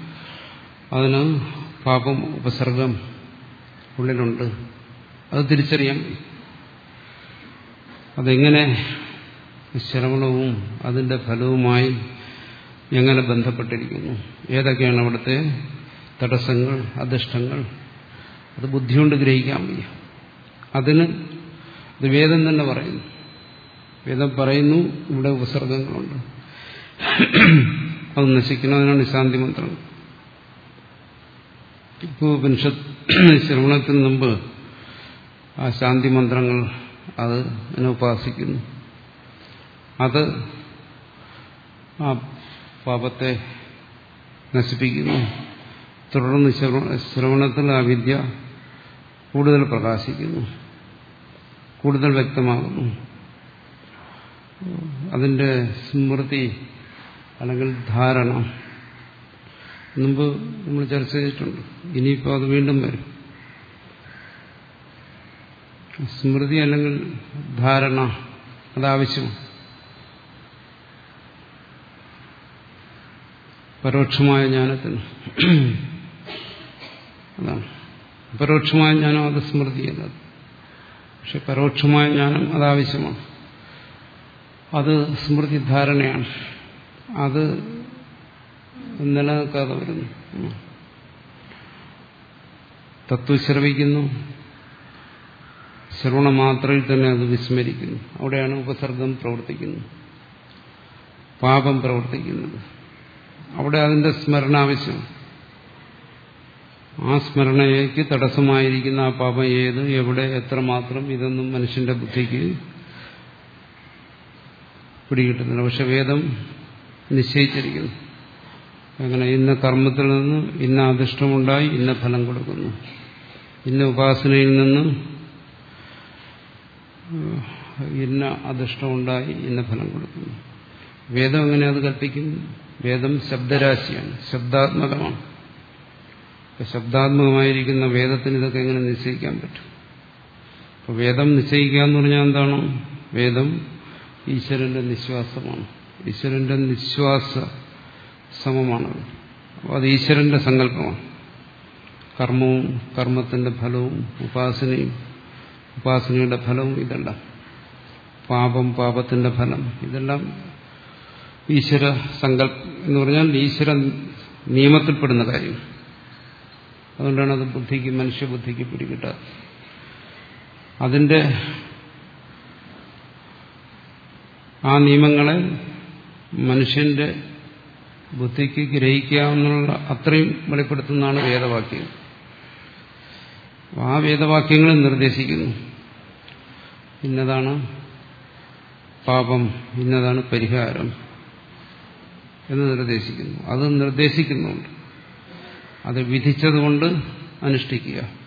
Speaker 1: അതിന് പാപം ഉപസർഗം ഉള്ളിലുണ്ട്. അത് തിരിച്ചറിയാം. അതെങ്ങനെ? ശ്രവണവും അതിന്റെ ഫലവുമായി എങ്ങനെ ബന്ധപ്പെട്ടിരിക്കുന്നു? ഏതൊക്കെയാണ് അവിടുത്തെ തടസ്സങ്ങൾ അധിഷ്ഠങ്ങൾ? അത് ബുദ്ധികൊണ്ട് ഗ്രഹിക്കാൻ വയ്യ. അതിന് ഇത് വേദം തന്നെ പറയുന്നു. വേദം പറയുന്നു ഇവിടെ ഉപസർഗങ്ങളുണ്ട്. അത് നശിക്കുന്നതിനാണ് ശാന്തി മന്ത്രം. ഇപ്പോൾ ഉപനിഷത്ത് ശ്രവണത്തിന് മുമ്പ് ആ ശാന്തി മന്ത്രങ്ങൾ അത് അതിനെ ഉപാസിക്കുന്നു. അത് ആ പാപത്തെ നശിപ്പിക്കുന്നു. തുടർന്ന് ശ്രവണത്തിൽ ആ വിദ്യ കൂടുതൽ പ്രകാശിക്കുന്നു. കൂടുതൽ വ്യക്തമാകുന്നു. അതിന്റെ സ്മൃതി അല്ലെങ്കിൽ ധാരണ മുമ്പ് നമ്മൾ ചർച്ച ചെയ്തിട്ടുണ്ട്. ഇനിയിപ്പോൾ അത് വീണ്ടും വരും. സ്മൃതി അല്ലെങ്കിൽ ധാരണ അതാവശ്യമാണ് പരോക്ഷമായ ജ്ഞാനത്തിന്. അതാണ്. പരോക്ഷമായ ജ്ഞാനം അത് സ്മൃതിയല്ല. പക്ഷെ പരോക്ഷമായ ജ്ഞാനം അതാവശ്യമാണ്. അത് സ്മൃതി ധാരണയാണ് അത് നിലനിൽക്കാതെ വരുന്നു. തത്വ ശ്രവിക്കുന്നു. ശ്രവണ മാത്രയിൽ തന്നെ അത് വിസ്മരിക്കുന്നു. അവിടെയാണ് ഉപസർഗം പ്രവർത്തിക്കുന്നത്. പാപം പ്രവർത്തിക്കുന്നത്. അവിടെ അതിന്റെ സ്മരണ ആവശ്യം ആ സ്മരണയ്ക്ക് തടസ്സമായിരിക്കുന്ന ആ പാപം ഏത്? എവിടെ? എത്രമാത്രം? ഇതൊന്നും മനുഷ്യന്റെ ബുദ്ധിക്ക് പിടികിട്ടുന്നില്ല. പക്ഷെ വേദം നിശ്ചയിച്ചിരിക്കുന്നു. അങ്ങനെ ഇന്ന കർമ്മത്തിൽ നിന്ന് ഇന്ന അധിഷ്ഠമുണ്ടായി ഇന്ന ഫലം കൊടുക്കുന്നു. ഇന്ന ഉപാസനയിൽ നിന്ന് ഇന്ന അധിഷ്ഠമുണ്ടായി ഇന്ന ഫലം കൊടുക്കുന്നു. വേദം എങ്ങനെ അത് കൽപ്പിക്കുന്നു. വേദം ശബ്ദരാശിയാണ്. ശബ്ദാത്മകമാണ്. ശബ്ദാത്മകമായിരിക്കുന്ന വേദത്തിന് ഇതൊക്കെ എങ്ങനെ നിശ്ചയിക്കാൻ പറ്റും? അപ്പൊ വേദം നിശ്ചയിക്കുക എന്ന് പറഞ്ഞാൽ എന്താണ്? വേദം ഈശ്വരന്റെ നിശ്വാസമാണ്. ഈശ്വരന്റെ നിശ്വാസ സമമാണ് അപ്പോൾ അത് ഈശ്വരന്റെ സങ്കല്പമാണ്. കർമ്മവും കർമ്മത്തിന്റെ ഫലവും ഉപാസനയും ഉപാസനയുടെ ഫലവും ഇതെല്ലാം. പാപം പാപത്തിന്റെ ഫലം ഇതെല്ലാം ഈശ്വര സങ്കല്പ എന്ന് പറഞ്ഞാൽ ഈശ്വര നിയമത്തിൽപ്പെടുന്ന കാര്യം. അതുകൊണ്ടാണ് അത് ബുദ്ധിക്ക് മനുഷ്യബുദ്ധിക്ക് പിടികിട്ടാറ് അതിന്റെ ആ നിയമങ്ങളെ മനുഷ്യന്റെ ബുദ്ധിക്ക് ഗ്രഹിക്കാവുന്ന അത്രയും വെളിപ്പെടുത്തുന്നതാണ് വേദവാക്യം. ആ വേദവാക്യങ്ങൾ നിർദ്ദേശിക്കുന്നു. ഇന്നതാണ് പാപം ഇന്നതാണ് പരിഹാരം. എന്ന് നിർദ്ദേശിക്കുന്നു. അത് നിർദ്ദേശിക്കുന്നുണ്ട്. അത് വിധിച്ചതുകൊണ്ട് അനുഷ്ഠിക്കുക.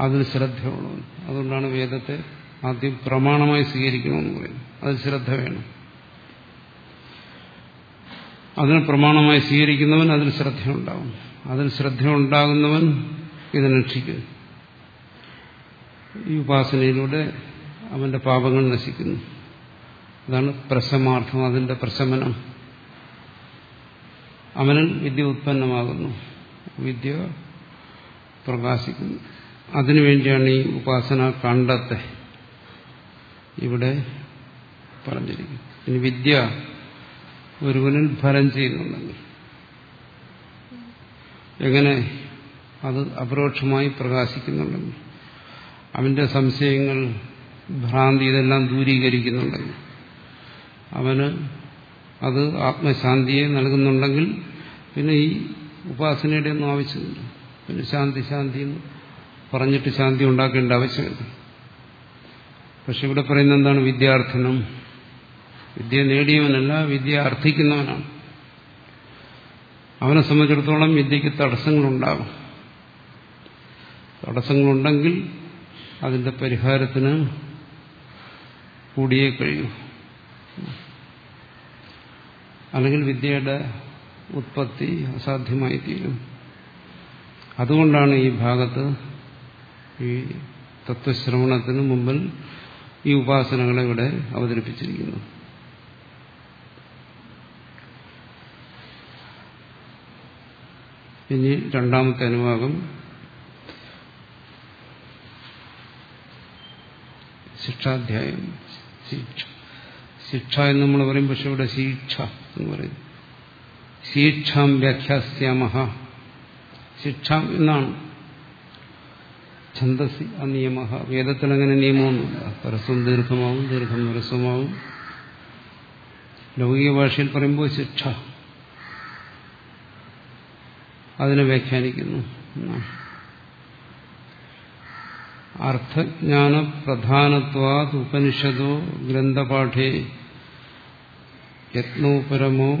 Speaker 1: അതിൽ വേണം അതുകൊണ്ടാണ് വേദത്തെ ആദ്യം പ്രമാണമായി സ്വീകരിക്കണമെന്ന് പറയുന്നത്. അതിൽ ശ്രദ്ധ വേണം. അതിന് പ്രമാണമായി സ്വീകരിക്കുന്നവൻ അതിൽ ശ്രദ്ധയുണ്ടാവും. അതിൽ ശ്രദ്ധയുണ്ടാകുന്നവൻ ഇതിനക്ഷിക്കും ഈ ഉപാസനയിലൂടെ അവന്റെ പാപങ്ങൾ നശിക്കുന്നു. അതാണ് പ്രശമാർത്ഥം അതിന്റെ പ്രശമനം. അവനിൽ വിദ്യ ഉത്പന്നമാകുന്നു. വിദ്യ പ്രകാശിക്കുന്നു. അതിനുവേണ്ടിയാണ് ഈ ഉപാസന കണ്ടത്തെ ഇവിടെ പറഞ്ഞിരിക്കുന്നത്. ഇനി വിദ്യ ഒരുവനിൽ ഫലം ചെയ്യുന്നുണ്ടെങ്കിൽ എങ്ങനെ അത് അപരോക്ഷമായി പ്രകാശിക്കുന്നുണ്ടെങ്കിൽ അവന്റെ സംശയങ്ങൾ ഭ്രാന്തി ഇതെല്ലാം ദൂരീകരിക്കുന്നുണ്ടെങ്കിൽ അവന് അത് ആത്മശാന്തിയെ നൽകുന്നുണ്ടെങ്കിൽ പിന്നെ ഈ ഉപാസനയുടെ ഒന്നും ആവശ്യമില്ല. പിന്നെ ശാന്തി ശാന്തി എന്ന് പറഞ്ഞിട്ട് ശാന്തി ഉണ്ടാക്കേണ്ട ആവശ്യമില്ല. പക്ഷെ ഇവിടെ പറയുന്ന എന്താണ്? വിദ്യാർത്ഥനം. വിദ്യ നേടിയവനല്ല വിദ്യ അർത്ഥിക്കുന്നവനാണ്. അവനെ സംബന്ധിച്ചിടത്തോളം വിദ്യക്ക് തടസ്സങ്ങളുണ്ടാകും തടസ്സങ്ങളുണ്ടെങ്കിൽ അതിന്റെ പരിഹാരത്തിന് കൂടിയേ കഴിയൂ. അല്ലെങ്കിൽ വിദ്യയുടെ ഉത്പത്തി അസാധ്യമായി തീരും അതുകൊണ്ടാണ് ഈ ഭാഗത്ത് ഈ തത്വശ്രവണത്തിന് മുമ്പിൽ ഈ ഉപാസനകളെ ഇവിടെ അവതരിപ്പിച്ചിരിക്കുന്നത്. ഇനി രണ്ടാമത്തെ അനുഭാഗം ശിക്ഷാധ്യായം ശിക്ഷ. ശിക്ഷ എന്ന് നമ്മൾ പറയും പക്ഷെ ഇവിടെ ശിക്ഷ. എന്ന് പറയുന്നു. ശിക്ഷാം വ്യാഖ്യാസ്യമഹ. ശിക്ഷ എന്നാണ്. ഛന്ദസി അനിയമ വേദത്തിൽ അങ്ങനെ നിയമമൊന്നുമില്ല. പരസ്വം ദീർഘമാവും ദീർഘം പരസ്വമാവും ലൗകിക ഭാഷയിൽ പറയുമ്പോൾ ശിക്ഷ. അതിനെ വ്യാഖ്യാനിക്കുന്നു. അർത്ഥജ്ഞാന പ്രധാനത്വാത് ഉപനിഷദോ ഗ്രന്ഥപാഠേ യത്നോപരമോ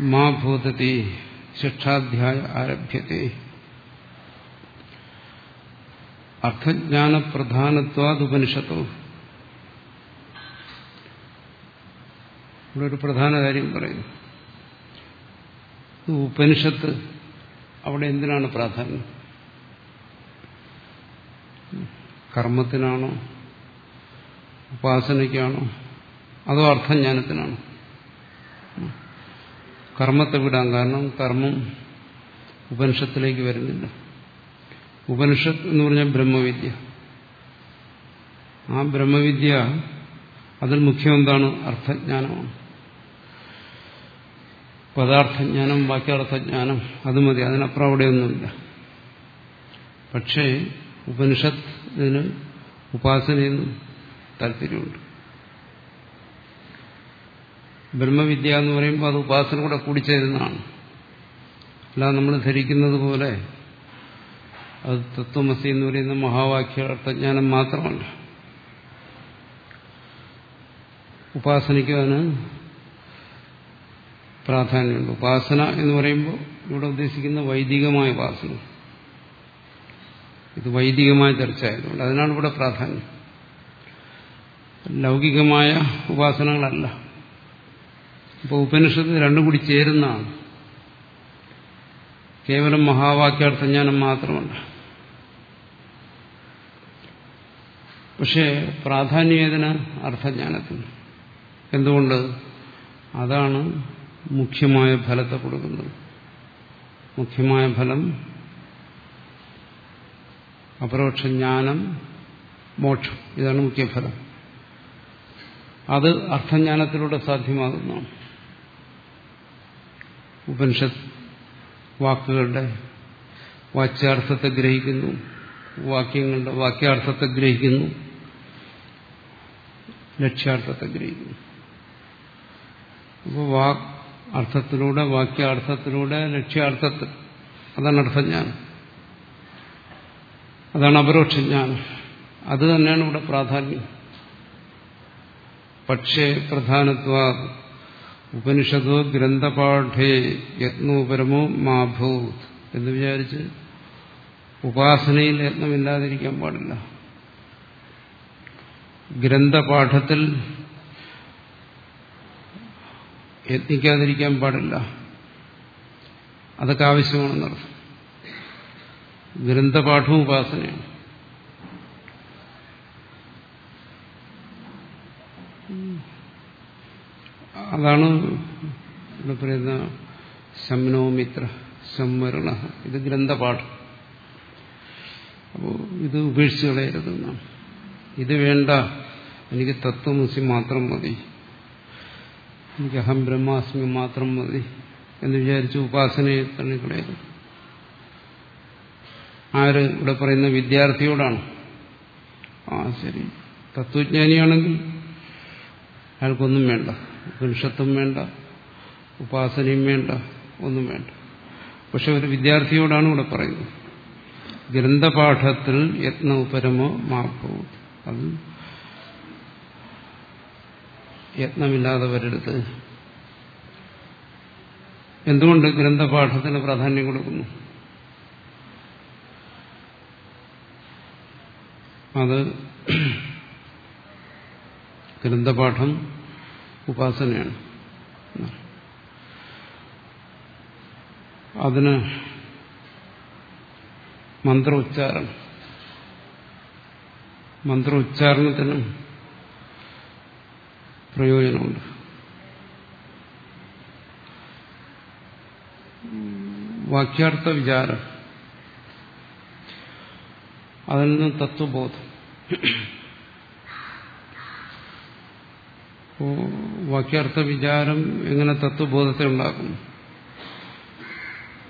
Speaker 1: മാ ഭൂതതി ശിക്ഷാധ്യായ ആരഭ്യത്തെ. അർത്ഥജ്ഞാന പ്രധാനത്വാത് ഉപനിഷത്തോ ഇവിടെ ഒരു പ്രധാന കാര്യം പറയുന്നു. ഉപനിഷത്ത് അവിടെ എന്തിനാണ് പ്രാധാന്യം? കർമ്മത്തിനാണോ? ഉപാസനയ്ക്കാണോ? അതോ അർത്ഥജ്ഞാനത്തിനാണ്? കർമ്മത്തെ വിടാൻ കാരണം കർമ്മം ഉപനിഷത്തിലേക്ക് വരുന്നില്ല. ഉപനിഷത്ത് എന്ന് പറഞ്ഞാൽ ബ്രഹ്മവിദ്യ. ആ ബ്രഹ്മവിദ്യ അതിൽ മുഖ്യം എന്താണ്? അർത്ഥജ്ഞാനമാണ്. പദാർത്ഥജ്ഞാനം വാക്യാർത്ഥജ്ഞാനം അത് മതി. അതിനപ്പുറം അവിടെയൊന്നുമില്ല. പക്ഷേ ഉപനിഷത്തിന് ഉപാസനയെന്നും താല്പര്യമുണ്ട്. ബ്രഹ്മവിദ്യ എന്ന് പറയുമ്പോൾ അത് ഉപാസന കൂടെ കൂടിച്ചേരുന്നതാണ്. അല്ല നമ്മൾ ധരിക്കുന്നത് പോലെ അത് തത്വമസി എന്ന് പറയുന്ന മഹാവാക്യാർത്ഥജ്ഞാനം മാത്രമല്ല. ഉപാസനയ്ക്ക് അതിന് പ്രാധാന്യമുണ്ട്. ഉപാസന എന്ന് പറയുമ്പോൾ ഇവിടെ ഉദ്ദേശിക്കുന്ന വൈദികമായ ഉപാസന. ഇത് വൈദികമായ ചർച്ച ആയതുകൊണ്ട് അതിനാണ് ഇവിടെ പ്രാധാന്യം. ലൗകികമായ ഉപാസനകളല്ല. ഇപ്പോൾ ഉപനിഷത്ത് രണ്ടും കൂടി ചേരുന്നതാണ്. കേവലം മഹാവാക്യാർത്ഥജ്ഞാനം മാത്രമല്ല. പക്ഷേ പ്രാധാന്യവേദന അർത്ഥജ്ഞാനത്തിന് എന്തുകൊണ്ട്? അതാണ് മുഖ്യമായ ഫലത്തെ കൊടുക്കുന്നത്. മുഖ്യമായ ഫലം അപരോക്ഷ ജ്ഞാനം മോക്ഷം. ഇതാണ് മുഖ്യഫലം. അത് അർത്ഥജ്ഞാനത്തിലൂടെ സാധ്യമാകുന്നതാണ്. ഉപനിഷത്ത് വാക്കുകളുടെ വാച്യാർത്ഥത്തെ ഗ്രഹിക്കുന്നു വാക്യങ്ങളുടെ വാക്യാർത്ഥത്തെ ഗ്രഹിക്കുന്നു ലക്ഷ്യാർത്ഥത്തെ ഗ്രഹിക്കുന്നു. അപ്പോൾ വാക് അർത്ഥത്തിലൂടെ വാക്യാർത്ഥത്തിലൂടെ ലക്ഷ്യാർത്ഥത്തിൽ. അതാണ് അർത്ഥജ്ഞാനം. അതാണ് അപരോക്ഷജ്ഞാനം. അത് തന്നെയാണ് ഇവിടെ പ്രാധാന്യം. പക്ഷേ പ്രധാനത്വ ഉപനിഷത്തോ ഗ്രന്ഥപാഠേ യത്നോപരമോ മാഭൂത് എന്ന് വിചാരിച്ച് ഉപാസനയിൽ യത്നമില്ലാതിരിക്കാൻ പാടില്ല. ഗ്രന്ഥപാഠത്തിൽ യത്നിക്കാതിരിക്കാൻ പാടില്ല. അതൊക്കെ ആവശ്യമാണെന്നർത്ഥം. ഗ്രന്ഥപാഠവും ഉപാസനയാണ്. അതാണ് ഇവിടെ പറയുന്ന ശംനോമിത്ര സംവരണ. ഇത് ഗ്രന്ഥപാഠം. അപ്പോൾ ഇത് ഉപേക്ഷിച്ച് കളയരുതെന്നാണ് ഇത് വേണ്ട. എനിക്ക് തത്വമസി മാത്രം മതി. എനിക്ക് അഹം ബ്രഹ്മാസ്മി മാത്രം മതി എന്ന് വിചാരിച്ച് ഉപാസനയെ തള്ളിക്കളയരുത് ആര് ഇവിടെ പറയുന്ന വിദ്യാർത്ഥിയോടാണ്? ആ ശരി. തത്വജ്ഞാനിയാണെങ്കിൽ അയാൾക്കൊന്നും വേണ്ട. ഉപനിഷത്തും വേണ്ട ഉപാസനയും വേണ്ട ഒന്നും വേണ്ട. പക്ഷെ ഒരു വിദ്യാർത്ഥിയോടാണ് ഇവിടെ പറയുന്നത്. ഗ്രന്ഥപാഠത്തിൽ യത്നോപരമോ മാപ്പോ അത് യത്നമില്ലാതെ വരരുത് എന്തുകൊണ്ട് ഗ്രന്ഥപാഠത്തിന് പ്രാധാന്യം കൊടുക്കുന്നു? അത് ഗ്രന്ഥപാഠം ഉപാസനയാണ്. അതിന് മന്ത്രോച്ചാരണം മന്ത്രോച്ചാരണത്തിനും മന്ത്ര പ്രയോജനമുണ്ട്. വാക്യാർത്ഥ വിചാരം അതിൽ നിന്ന് തത്വബോധം. വാക്യാർത്ഥ വിചാരം എങ്ങനെ തത്വബോധത്തെ ഉണ്ടാക്കും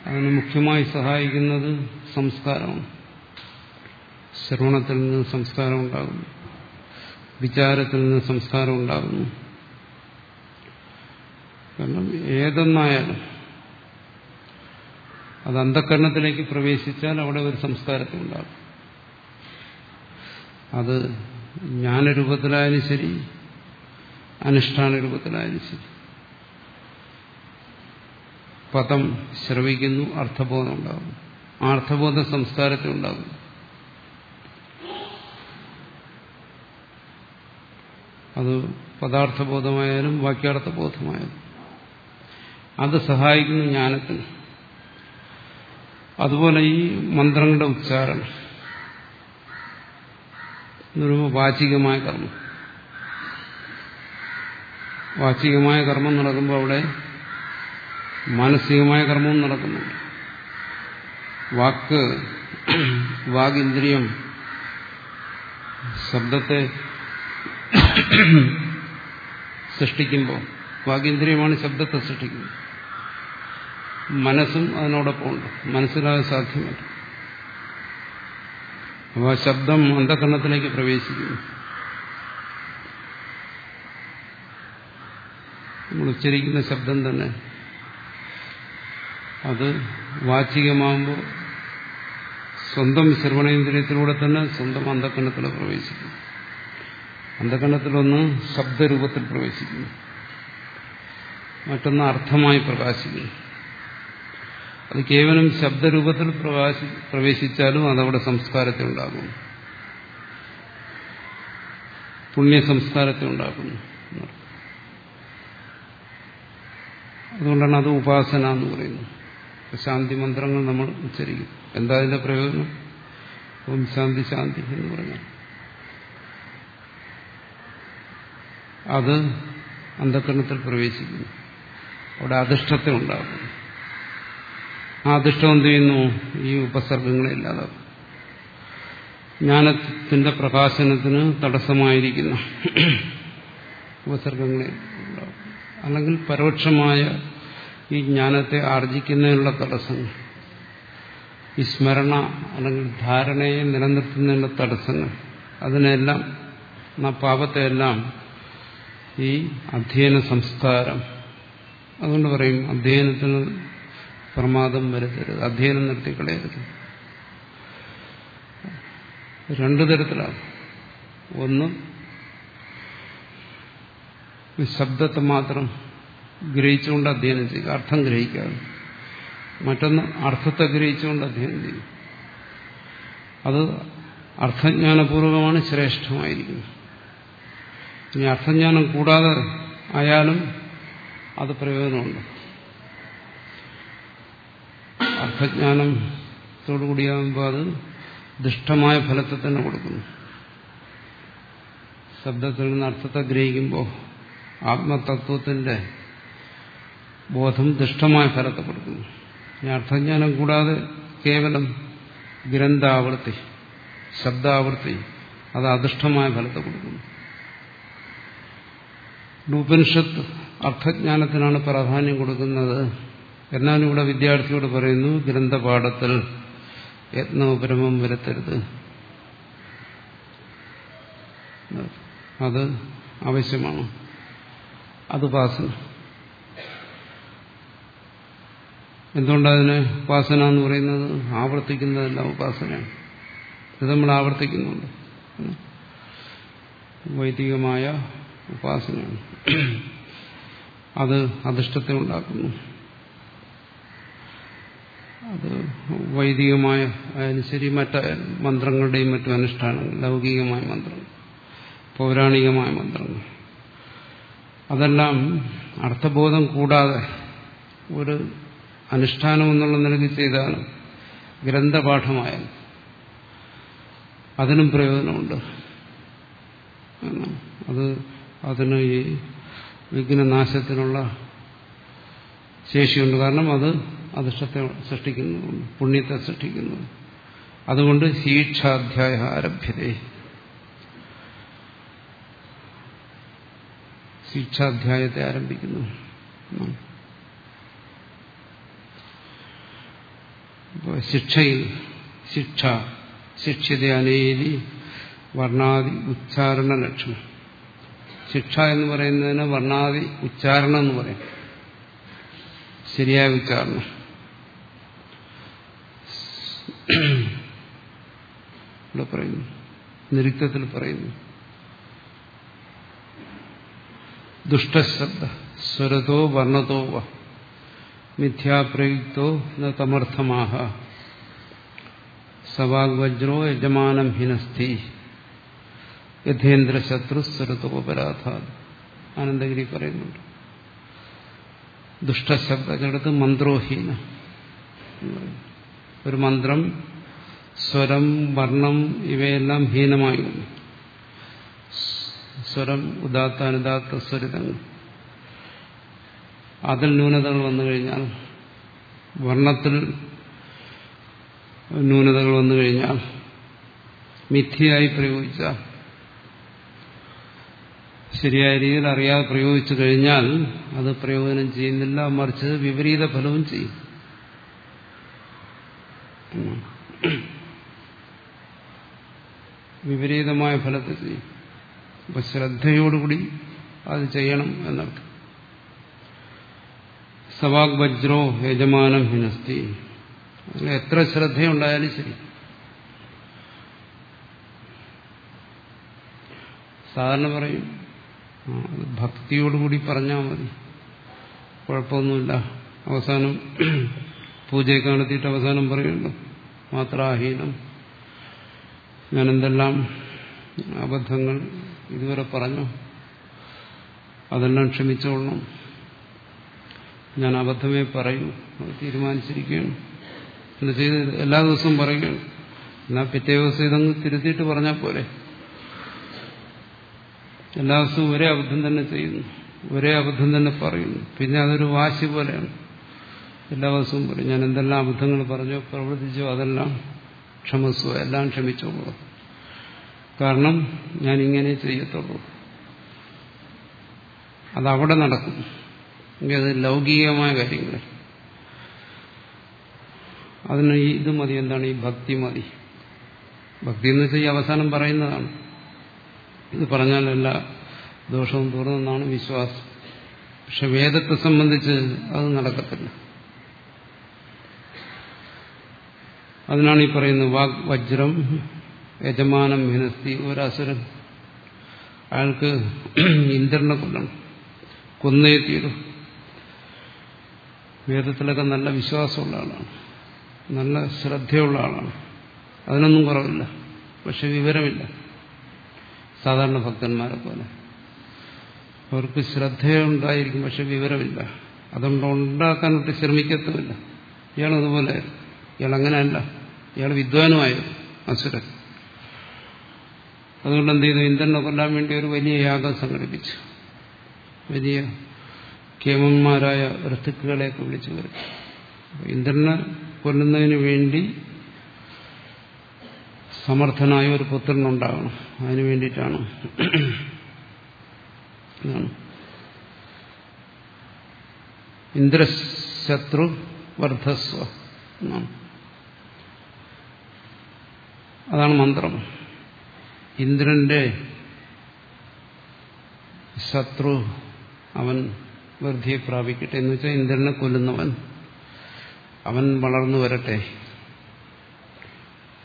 Speaker 1: അതിന് മുഖ്യമായി സഹായിക്കുന്നത് സംസ്കാരമാണ്. ശ്രവണത്തിൽ നിന്ന് സംസ്കാരം ഉണ്ടാകുന്നു. വിചാരത്തിൽ നിന്ന് സംസ്കാരം ഉണ്ടാകുന്നു. കാരണം ഏതെന്നായാലും അത് അന്ധക്കരണത്തിലേക്ക് പ്രവേശിച്ചാൽ അവിടെ ഒരു സംസ്കാരത്തെ ഉണ്ടാകും. അത് ജ്ഞാനരൂപത്തിലായാലും ശരി അനുഷ്ഠാന രൂപത്തിലായാലും ശരി പദം ശ്രവിക്കുന്നു അർത്ഥബോധം ഉണ്ടാകും ആ അർത്ഥബോധ സംസ്കാരത്തിൽ ഉണ്ടാകും അത് പദാർത്ഥബോധമായാലും വാക്യാർത്ഥബോധമായാലും. അത് സഹായിക്കുന്നു ജ്ഞാനത്തിന് അതുപോലെ ഈ മന്ത്രങ്ങളുടെ ഉച്ചാരണം. വാചികമായ കർമ്മം. വാചികമായ കർമ്മം നടക്കുമ്പോൾ അവിടെ മാനസികമായ കർമ്മവും നടക്കുന്നുണ്ട്. വാക്ക് വാഗിന്ദ്രിയം ശബ്ദത്തെ സൃഷ്ടിക്കുമ്പോൾ വാഗിന്ദ്രിയമാണ് ശബ്ദത്തെ സൃഷ്ടിക്കുന്നത്. മനസ്സും അതിനോടൊപ്പം ഉണ്ട്. മനസ്സിലാകാൻ സാധ്യമല്ല. അപ്പോൾ ശബ്ദം അന്ധകരണത്തിലേക്ക് പ്രവേശിക്കുന്നു. നമ്മൾ ഉച്ചരിക്കുന്ന ശബ്ദം തന്നെ. അത് വാചികമാകുമ്പോൾ സ്വന്തം ശ്രവണേന്ദ്രിയത്തിലൂടെ തന്നെ സ്വന്തം അന്ധക്കണ്ണത്തിൽ പ്രവേശിക്കും അന്ധക്കണ്ണത്തിലൊന്ന് ശബ്ദരൂപത്തിൽ പ്രവേശിക്കുന്നു. മറ്റൊന്ന് അർത്ഥമായി പ്രകാശിക്കുന്നു. അത് കേവലം ശബ്ദരൂപത്തിൽ പ്രകാശി പ്രവേശിച്ചാലും അതവിടെ സംസ്കാരത്തെ ഉണ്ടാകും പുണ്യ സംസ്കാരത്തെ ഉണ്ടാക്കുന്നു അതുകൊണ്ടാണ് അത് ഉപാസന എന്ന് പറയുന്നത്. ശാന്തി മന്ത്രങ്ങൾ നമ്മൾ ഉച്ചരിക്കും. എന്താ അതിന്റെ പ്രയോജനം? ഓം ശാന്തി ശാന്തി എന്ന് പറഞ്ഞാൽ. അത് അന്ധകരണത്തിൽ പ്രവേശിക്കുന്നു. അവിടെ അധിഷ്ഠത്തെ ഉണ്ടാകുന്നു. ആ അധിഷ്ഠം എന്ത് ചെയ്യുന്നു? ഈ ഉപസർഗങ്ങളെ ഇല്ലാതാക്കും ജ്ഞാനത്തിന്റെ പ്രകാശനത്തിന് തടസ്സമായിരിക്കുന്ന. ഉപസർഗങ്ങളെ ഉണ്ടാകും അല്ലെങ്കിൽ പരോക്ഷമായ ഈ ജ്ഞാനത്തെ ആർജിക്കുന്നതിനുള്ള തടസ്സങ്ങൾ. ഈ സ്മരണ അല്ലെങ്കിൽ ധാരണയെ നിലനിർത്തുന്നതിനുള്ള തടസ്സങ്ങൾ. അതിനെല്ലാം ആ പാപത്തെയെല്ലാം ഈ അധ്യയന സംസ്കാരം അതുകൊണ്ട് പറയും അധ്യയനത്തിന് പ്രമാദം വരുത്തരുത് അധ്യയനം നിർത്തിക്കളയരുത് രണ്ടു തരത്തിലാണ്. ഒന്ന് ശബ്ദത്തെ മാത്രം ഗ്രഹിച്ചുകൊണ്ട് അധ്യയനം ചെയ്യുക. അർത്ഥം ഗ്രഹിക്കാതെ മറ്റൊന്ന് അർത്ഥത്തെ ഗ്രഹിച്ചുകൊണ്ട് അധ്യയനം ചെയ്യും അത് അർത്ഥജ്ഞാനപൂർവമാണ് ശ്രേഷ്ഠമായിരിക്കുന്നത്. ഇനി അർത്ഥജ്ഞാനം കൂടാതെ ആയാലും അത് പ്രയോജനമുണ്ട്. അർത്ഥജ്ഞാനത്തോടുകൂടിയാകുമ്പോൾ അത് ദുഷ്ടമായ ഫലത്തെ തന്നെ കൊടുക്കുന്നു. ശബ്ദത്തിൽ നിന്ന് അർത്ഥത്തെ ഗ്രഹിക്കുമ്പോൾ ആത്മതത്വത്തിന്റെ ബോധം ദുഷ്ടമായ ഫലത്തെ കൊടുക്കുന്നു ഇനി അർത്ഥജ്ഞാനം കൂടാതെ കേവലം ഗ്രന്ഥാവൃത്തി ശബ്ദാവൃത്തി അത് അദൃഷ്ടമായ ഫലത്തെ കൊടുക്കുന്നു ഉപനിഷത്ത് അർത്ഥജ്ഞാനത്തിനാണ് പ്രാധാന്യം കൊടുക്കുന്നത്. എന്നാലും ഇവിടെ വിദ്യാർത്ഥിയോട് പറയുന്നു ഗ്രന്ഥപാഠത്തിൽ യത്നോപരമം വരുത്തരുത്. അത് ആവശ്യമാണ്. അത് ഉപാസന എന്തുകൊണ്ടതിന് ഉപാസന എന്ന് പറയുന്നത്? ആവർത്തിക്കുന്നതെല്ലാം ഉപാസനയാണ് ഇത് നമ്മൾ ആവർത്തിക്കുന്നുണ്ട്. വൈദികമായ ഉപാസനയാണ്. അത് അധിഷ്ഠത്തെ ഉണ്ടാക്കുന്നു അത് വൈദികമായ ആയാലും മറ്റ മന്ത്രങ്ങളുടെയും മറ്റു അനുഷ്ഠാനങ്ങൾ ലൗകികമായ മന്ത്രങ്ങൾ പൗരാണികമായ മന്ത്രങ്ങൾ. അതെല്ലാം അർത്ഥബോധം കൂടാതെ ഒരു അനുഷ്ഠാനം എന്നുള്ള നിലയ്ക്ക് ചെയ്താണ് ഗ്രന്ഥപാഠമായത് അതിനും പ്രയോജനമുണ്ട്. അത് അതിന് ഈ വിഘ്നനാശത്തിനുള്ള ശേഷിയുണ്ട്. കാരണം അത് അധിഷ്ഠത്തെ സൃഷ്ടിക്കുന്നു പുണ്യത്തെ സൃഷ്ടിക്കുന്നു അതുകൊണ്ട് ശീക്ഷാധ്യായ ആരഭ്യതേ ശിക്ഷാധ്യായത്തെ ആരംഭിക്കുന്നു. ശിക്ഷയിൽ ശിക്ഷ ശിക്ഷിത അനേരി വർണാദി ഉച്ചാരണ ലക്ഷണം. ശിക്ഷ എന്ന് പറയുന്നതിന് വർണാദി ഉച്ചാരണം എന്ന് പറയും. ശരിയായ ഉച്ചാരണം. ഇവിടെ പറയുന്നു. നിരുത്തത്തിൽ പറയുന്നു. ദുഷ്ടശബ്ദ സ്വരതോ വർണതോ വ മിഥ്യാപ്രയുക്തോ ന തമർത്ഥമാഹ. സവാഗ്വജ്രോ യജമാനം ഹിനസ്ഥി യഥേന്ദ്രശത്രു സ്വരതോപരാധാത് ആനന്ദഗിരി പറയുന്നുണ്ട്. ദുഷ്ടശബ്ദത്തിനടുത്ത് മന്ത്രോഹീന. ഒരു മന്ത്രം സ്വരം വർണം ഇവയെല്ലാം ഹീനമായി വന്നു സ്വരം ഉദാത്ത അനുദാത്ത സ്വരിതങ്ങൾ. അതിൽ ന്യൂനതകൾ വന്നു കഴിഞ്ഞാൽ വർണത്തിൽ ന്യൂനതകൾ വന്നു കഴിഞ്ഞാൽ മിഥ്യയായി പ്രയോഗിച്ച ശരിയായ രീതിയിൽ അറിയാതെ പ്രയോഗിച്ചു കഴിഞ്ഞാൽ അത് പ്രയോജനം ചെയ്യുന്നില്ല മറിച്ച് വിപരീത ഫലവും ചെയ്യും. വിപരീതമായ ഫലത്തെ ചെയ്യും. അപ്പൊ ശ്രദ്ധയോടുകൂടി അത് ചെയ്യണം എന്നർത്ഥം. സവാഗ് വജ്രോ യജമാനം ഹിനസ്തി. എത്ര ശ്രദ്ധയുണ്ടായാലും ശരി. സാധാരണ പറയും ഭക്തിയോടുകൂടി പറഞ്ഞാൽ മതി. കുഴപ്പമൊന്നുമില്ല. അവസാനം പൂജയൊക്കെ നടത്തിയിട്ട് അവസാനം പറയുമല്ലോ മാത്രാഹീനം. ഞാനെന്തെല്ലാം അബദ്ധങ്ങൾ ഇതുവരെ പറഞ്ഞു. അതെല്ലാം ക്ഷമിച്ചോളണം. ഞാൻ അബദ്ധമേ പറയൂ. തീരുമാനിച്ചിരിക്കുകയാണ്. എന്ന് ചെയ്ത് എല്ലാ ദിവസവും പറയുകയാണ്. എന്നാൽ പിറ്റേ ദിവസം ഇതങ്ങ് തിരുത്തിയിട്ട് പറഞ്ഞാൽ പോലെ എല്ലാ ദിവസവും ഒരേ അബദ്ധം തന്നെ ചെയ്യുന്നു. ഒരേ അബദ്ധം തന്നെ പറയുന്നു. പിന്നെ അതൊരു വാശി പോലെയാണ്. എല്ലാ ദിവസവും പറയും ഞാൻ എന്തെല്ലാം അബദ്ധങ്ങൾ പറഞ്ഞോ പ്രവർത്തിച്ചോ അതെല്ലാം ക്ഷമസ്വ എല്ലാം ക്ഷമിച്ചോളൂ. കാരണം ഞാൻ ഇങ്ങനെ ചെയ്യത്തുള്ളൂ. അതവിടെ നടക്കും. അത് ലൗകികമായ കാര്യങ്ങൾ. അതിന് ഇത് മതി എന്താണ് ഈ ഭക്തി മതി. ഭക്തി എന്ന് വെച്ചാൽ ഈ അവസാനം പറയുന്നതാണ്. ഇത് പറഞ്ഞാൽ എല്ലാ ദോഷവും തീർന്നെന്നാണ് വിശ്വാസം. പക്ഷെ വേദത്തെ സംബന്ധിച്ച് അത് നടക്കത്തില്ല. അതിനാണ് ഈ പറയുന്നത് വാഗ് വജ്രം യജമാനം ഹിനസ്തി ഒരസുരൻ. അയാൾക്ക് ഇന്ദ്രനെ കൊല്ലണം. കൊന്നേ തീരും. വേദത്തിലൊക്കെ നല്ല വിശ്വാസമുള്ള ആളാണ്. നല്ല ശ്രദ്ധയുള്ള ആളാണ്. അതിനൊന്നും കുറവില്ല. പക്ഷെ വിവരമില്ല. സാധാരണ ഭക്തന്മാരെ പോലെ. അവർക്ക് ശ്രദ്ധയുണ്ടായിരിക്കും പക്ഷെ വിവരമില്ല. അതുകൊണ്ട് ഉണ്ടാക്കാനൊട്ട് ശ്രമിക്കത്തുമില്ല. ഇയാളതുപോലെ ഇയാൾ അങ്ങനെയല്ല ഇയാൾ വിദ്വാനുമായിരുന്നു അസുരൻ. അതുകൊണ്ട് എന്ത് ചെയ്തു? ഇന്ദ്രനെ കൊല്ലാൻ വേണ്ടി ഒരു വലിയ യാഗം സംഘടിപ്പിച്ചു. വലിയ കേമന്മാരായ ഋത്തുക്കളെയൊക്കെ വിളിച്ചു വരും ഇന്ദ്രനെ കൊല്ലുന്നതിന് വേണ്ടി സമർത്ഥനായ ഒരു പുത്രനുണ്ടാകണം അതിനു വേണ്ടിയിട്ടാണ്. ഇന്ദ്രശത്രു വർദ്ധസ്വ അതാണ് മന്ത്രം. ഇന്ദ്രന്റെ ശത്രു അവൻ വൃദ്ധിയെ പ്രാപിക്കട്ടെ. എന്ന് വെച്ചാൽ ഇന്ദ്രനെ കൊല്ലുന്നവൻ. അവൻ വളർന്നു വരട്ടെ.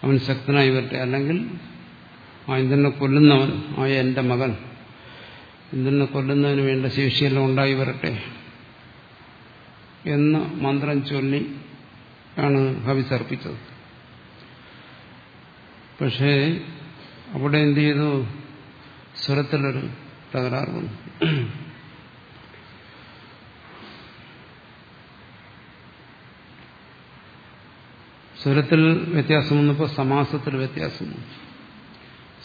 Speaker 1: അവൻ ശക്തനായി വരട്ടെ. അല്ലെങ്കിൽ ആ ഇന്ദ്രനെ കൊല്ലുന്നവൻ ആയ എന്റെ മകൻ ഇന്ദ്രനെ കൊല്ലുന്നതിന് വേണ്ട ശേഷിയെല്ലാം ഉണ്ടായി വരട്ടെ എന്ന് മന്ത്രം ചൊല്ലി ആണ് ഹവിസർപ്പിച്ചത് പക്ഷേ അവിടെ എന്ത് ചെയ്തു? സ്വരത്തിലൊരു തകരാറ് വന്നു. സ്വരത്തിൽ വ്യത്യാസം വന്നപ്പോൾ സമാസത്തിൽ വ്യത്യാസം വന്നു.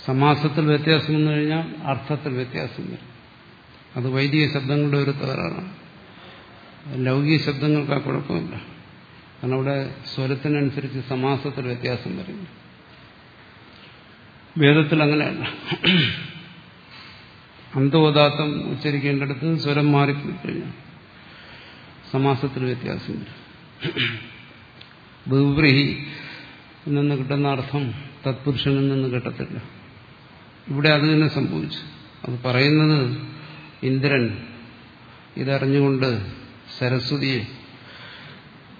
Speaker 1: സമാസത്തിൽ വ്യത്യാസം വന്നു കഴിഞ്ഞാൽ അർത്ഥത്തിൽ വ്യത്യാസം വരും. അത് വൈദിക ശബ്ദങ്ങളുടെ ഒരു തകരാറാണ്. ലൗകിക ശബ്ദങ്ങൾക്ക് ആ കുഴപ്പമില്ല. കാരണം അവിടെ സ്വരത്തിനനുസരിച്ച് സമാസത്തിൽ വ്യത്യാസം വരുന്നു വേദത്തിൽ അങ്ങനെയല്ല. അന്തോദാത്തം ഉച്ചരിക്കേണ്ടടുത്ത് സ്വരം മാറിക്കഴിഞ്ഞാൽ സമാസത്തിൽ വ്യത്യാസം വരും ബഹുബ്രീഹി നിന്ന് കിട്ടുന്ന അർത്ഥം തത്പുരുഷനിൽ നിന്ന് കിട്ടത്തില്ല. ഇവിടെ അത് തന്നെ സംഭവിച്ചു. അത് പറയുന്നത് ഇന്ദ്രൻ ഇതറിഞ്ഞുകൊണ്ട് സരസ്വതിയെ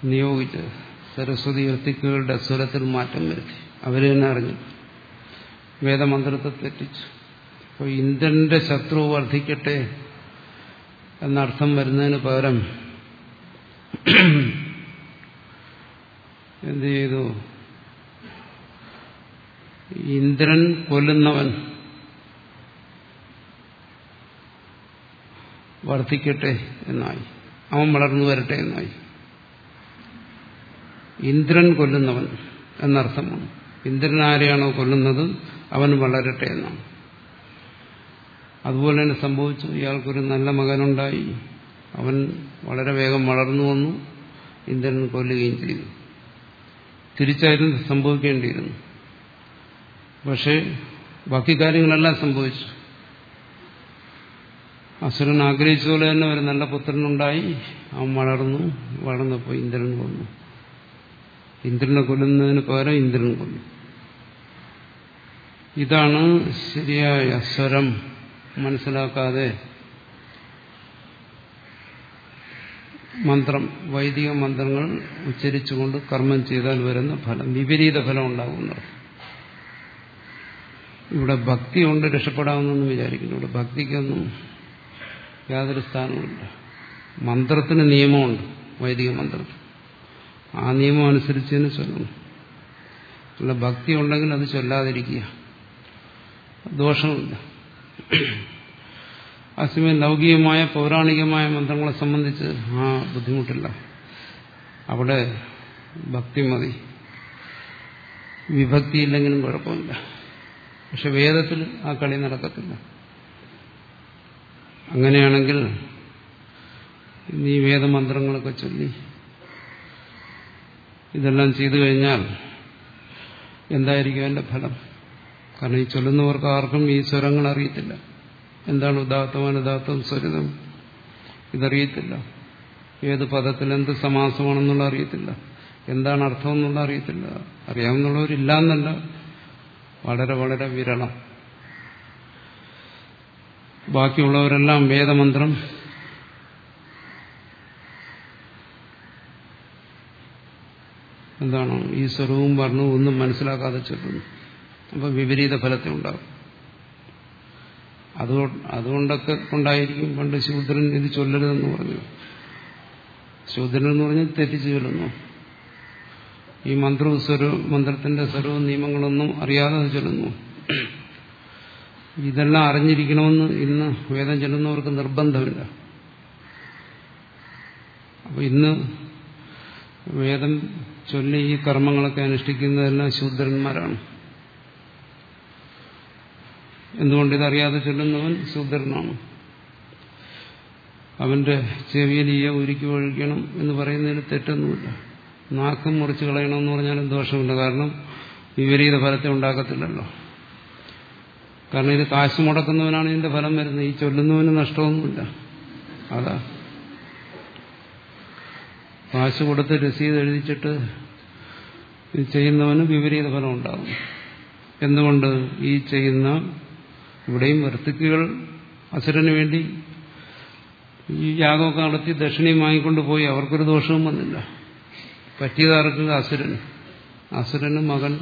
Speaker 1: നിയോഗിച്ച് സരസ്വതി ഋത്തിക്കുകളുടെ സ്വരത്തിൽ മാറ്റം വരുത്തി. അവരെ തന്നെ അറിഞ്ഞു. വേദമന്ത്രത്തെ തെറ്റിച്ചു. അപ്പോൾ ഇന്ദ്രന്റെ ശത്രു വർദ്ധിക്കട്ടെ എന്നർത്ഥം വരുന്നതിന് പകരം എന്ത് ചെയ്തു? ഇന്ദ്രൻ കൊല്ലുന്നവൻ വർദ്ധിക്കട്ടെ എന്നായി. അവൻ വളർന്നു വരട്ടെ എന്നായി. ഇന്ദ്രൻ കൊല്ലുന്നവൻ എന്നർത്ഥമാണ്. ഇന്ദ്രൻ ആരെയാണോ കൊല്ലുന്നത് അവൻ വളരട്ടെ എന്നാണ്. അതുപോലെ തന്നെ സംഭവിച്ചു. ഇയാൾക്കൊരു നല്ല മകനുണ്ടായി. അവൻ വളരെ വേഗം വളർന്നു വന്നു. ഇന്ദ്രൻ കൊല്ലുകയും ചെയ്തു. തിരിച്ചായിരുന്നു സംഭവിക്കേണ്ടിയിരുന്നു. പക്ഷേ ബാക്കി കാര്യങ്ങളെല്ലാം സംഭവിച്ചു. അസുരൻ ആഗ്രഹിച്ച പോലെ തന്നെ ഒരു നല്ല പുത്രനുണ്ടായി. അവൻ വളർന്നു. വളർന്നപ്പോൾ ഇന്ദ്രൻ കൊന്നു. ഇന്ദ്രനെ കൊല്ലുന്നതിന് പകരം ഇന്ദ്രൻ കൊന്നു. ഇതാണ് ശരിയായ സ്വരം. മനസ്സിലാക്കാതെ മന്ത്രം വൈദിക മന്ത്രങ്ങൾ ഉച്ചരിച്ചുകൊണ്ട് കർമ്മം ചെയ്താൽ വരുന്ന ഫലം വിപരീത ഫലം ഉണ്ടാകുന്നത്. ഇവിടെ ഭക്തി കൊണ്ട് രക്ഷപ്പെടാമെന്നൊന്നും വിചാരിക്കുന്നു. ഇവിടെ ഭക്തിക്കൊന്നും യാതൊരു സ്ഥാനവുമില്ല. മന്ത്രത്തിന് നിയമമുണ്ട് വൈദിക മന്ത്രത്തിന്. ആ നിയമം അനുസരിച്ച് തന്നെ ചൊല്ലണം അല്ല ഭക്തി ഉണ്ടെങ്കിൽ അത് ചൊല്ലാതിരിക്കുക. ദോഷമില്ല അസമയം ലൗകികമായ പൗരാണികമായ മന്ത്രങ്ങളെ സംബന്ധിച്ച് ആ ബുദ്ധിമുട്ടില്ല. അവിടെ ഭക്തി മതി. വിഭക്തിയില്ലെങ്കിലും കുഴപ്പമില്ല. പക്ഷെ വേദത്തിൽ ആ കളി നടക്കത്തില്ല. അങ്ങനെയാണെങ്കിൽ നീ വേദമന്ത്രങ്ങളൊക്കെ ചൊല്ലി ഇതെല്ലാം ചെയ്തു കഴിഞ്ഞാൽ എന്തായിരിക്കും അതിന്റെ ഫലം? കാരണം ഈ ചൊല്ലുന്നവർക്ക് ആർക്കും ഈ സ്വരങ്ങൾ അറിയത്തില്ല. എന്താണ് ഉദാത്തം അനുദാത്തം സ്വരിതം? ഇതറിയത്തില്ല. ഏത് പദത്തിൽ എന്ത് സമാസമാണെന്നുള്ള അറിയത്തില്ല. എന്താണ് അർത്ഥം എന്നുള്ള അറിയത്തില്ല. അറിയാവുന്നവരില്ല എന്നല്ല വളരെ വളരെ വിരളം. ബാക്കിയുള്ളവരെല്ലാം വേദമന്ത്രം. എന്താണ്? ഈ സ്വരവും വർണവും ഒന്നും മനസ്സിലാക്കാതെ ചൊല്ലുന്നു. അപ്പം വിപരീത ഫലത്തെ ഉണ്ടാകും. അതുകൊണ്ടൊക്കെ കൊണ്ടായിരിക്കും പണ്ട് ശൂദ്രൻ ഇത് ചൊല്ലരുതെന്ന് പറഞ്ഞു ശൂദ്രൻ എന്ന് പറഞ്ഞാൽ തെറ്റിച്ചു ചൊല്ലുന്നു. ഈ മന്ത്ര സ്വരൂ മന്ത്രത്തിന്റെ സ്വരവും നിയമങ്ങളൊന്നും അറിയാതെ ചൊല്ലുന്നു. ഇതെല്ലാം അറിഞ്ഞിരിക്കണമെന്ന് ഇന്ന് വേദം ചെല്ലുന്നവർക്ക് നിർബന്ധമില്ല. അപ്പൊ ഇന്ന് വേദം ചൊല്ലി ഈ കർമ്മങ്ങളൊക്കെ അനുഷ്ഠിക്കുന്നതെല്ലാം ശൂദ്രന്മാരാണ്. എന്തുകൊണ്ട് ഇതറിയാതെ ചൊല്ലുന്നവൻ ശൂദ്രനാണ് അവന്റെ ചെവിയിൽ ഈയ ഉരുക്കി ഒഴിക്കണം എന്ന് പറയുന്നതിന് തെറ്റൊന്നുമില്ല. നാക്കും മുറിച്ച് കളയണമെന്ന് പറഞ്ഞാലും ദോഷമില്ല. കാരണം വിപരീത ഫലത്തെ ഉണ്ടാക്കത്തില്ലല്ലോ. കാരണം ഇത് കാശ് മുടക്കുന്നവനാണ് ഇതിന്റെ ഫലം വരുന്നത്. ഈ ചൊല്ലുന്നവന് നഷ്ടമൊന്നുമില്ല. അതാ. കാശ് കൊടുത്ത് രസീത് എഴുതിച്ചിട്ട് ചെയ്യുന്നവന് വിപരീത ഫലം ഉണ്ടാകും. എന്തുകൊണ്ട് ഈ ചെയ്യുന്ന ഇവിടെയും വൃത്തിക്കുകൾ അസുരന് വേണ്ടി ഈ യാഗമൊക്കെ നടത്തി ദക്ഷിണയും വാങ്ങിക്കൊണ്ട് പോയി. അവർക്കൊരു ദോഷവും വന്നില്ല. പറ്റിയതാർക്ക് അസുരൻ അസുരന് മകൻ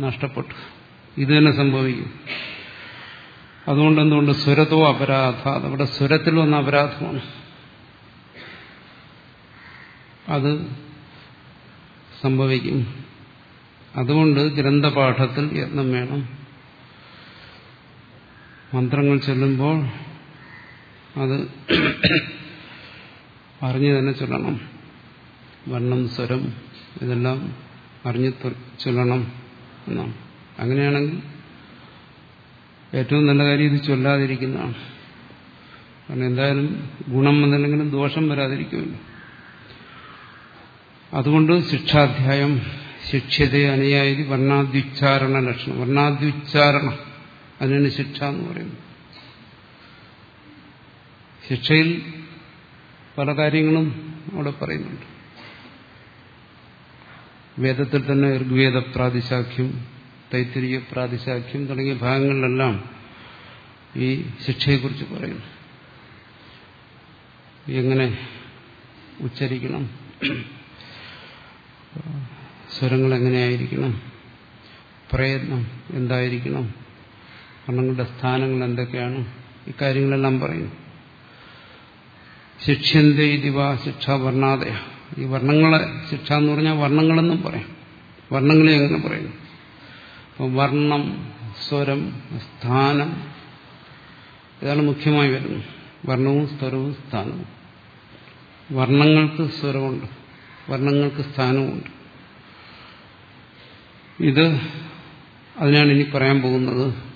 Speaker 1: നഷ്ടപ്പെട്ടു. ഇത് തന്നെ സംഭവിക്കും. അതുകൊണ്ട് എന്തുകൊണ്ട് സ്വരത്തോ അപരാധ? അവിടെ സ്വരത്തിൽ വന്ന അപരാധമാണ്. അത് സംഭവിക്കും. അതുകൊണ്ട് ഗ്രന്ഥപാഠത്തിൽ യത്നം വേണം. മന്ത്രങ്ങൾ ചൊല്ലുമ്പോൾ അത് അറിഞ്ഞു തന്നെ ചൊല്ലണം. വർണം സ്വരം ഇതെല്ലാം അറിഞ്ഞു ചൊല്ലണം എന്നാണ്. അങ്ങനെയാണെങ്കിൽ ഏറ്റവും നല്ല കാര്യം ഇത് ചൊല്ലാതിരിക്കുന്നതാണ്. കാരണം എന്തായാലും ഗുണം വന്നില്ലെങ്കിലും ദോഷം വരാതിരിക്കുമല്ലോ. അതുകൊണ്ട് ശിക്ഷാധ്യായം ശിക്ഷ്യത അനുയായി വർണാദ്യുച്ചാരണ ലക്ഷണം. വർണാദ്യുച്ചാരണം അതിനാണ് ശിക്ഷ എന്ന് പറയുന്നത്. ശിക്ഷയിൽ പല കാര്യങ്ങളും അവിടെ പറയുന്നുണ്ട്. വേദത്തിൽ തന്നെ ഋഗ്വേദ പ്രാതിശാഖ്യം തൈത്തിരിക പ്രാതിശാഖ്യം തുടങ്ങിയ ഭാഗങ്ങളിലെല്ലാം ഈ ശിക്ഷയെക്കുറിച്ച് പറയുന്നു. എങ്ങനെ ഉച്ചരിക്കണം? സ്വരങ്ങൾ എങ്ങനെയായിരിക്കണം പ്രയത്നം എന്തായിരിക്കണം? വർണങ്ങളുടെ സ്ഥാനങ്ങൾ എന്തൊക്കെയാണ്? ഇക്കാര്യങ്ങളെല്ലാം പറയുന്നു ശിക്ഷ്യന്ത ശിക്ഷ വർണാതയ ഈ വർണങ്ങളെ ശിക്ഷ എന്ന് പറഞ്ഞാൽ വർണങ്ങളെന്നും പറയും. വർണങ്ങളെ എങ്ങനെ പറയുന്നു അപ്പോൾ വർണം സ്വരം സ്ഥാനം ഇതാണ് മുഖ്യമായി വരുന്നത്. വർണവും സ്വരവും സ്ഥാനവും. വർണങ്ങൾക്ക് സ്വരമുണ്ട്. വർണങ്ങൾക്ക് സ്ഥാനവുമുണ്ട്. ഇത് അതിനാണ് ഇനി പറയാൻ പോകുന്നത്.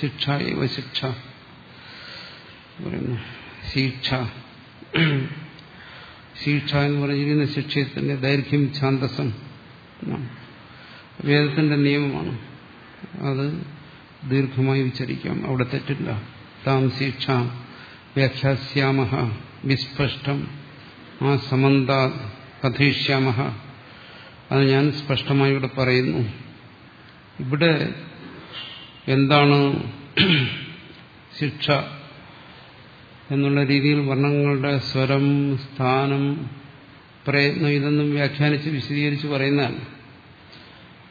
Speaker 1: ശിക്ഷ ഇവ ശിക്ഷ. ശിക്ഷ. ശിക്ഷ എന്ന് പറഞ്ഞിരിക്കുന്ന ശിക്ഷയത്തിന്റെ ദൈർഘ്യം ഛാന്തസം വേദത്തിന്റെ നിയമമാണ്. അത് ദീർഘമായി ഉച്ചരിക്കാം. അവിടെ തെറ്റില്ല. താം ശിക്ഷ വ്യാഖ്യാസ്യാമ വിസ്പഷ്ടം ആ സമന്ത കഥയിഷ്യാമ അത് ഞാൻ സ്പഷ്ടമായി ഇവിടെ പറയുന്നു. ഇവിടെ എന്താണ് ശിക്ഷ എന്നുള്ള രീതിയിൽ വർണങ്ങളുടെ സ്വരം സ്ഥാനം പ്രയത്നം ഇതൊന്നും വ്യാഖ്യാനിച്ച് വിശദീകരിച്ച് പറയുന്നതാണ്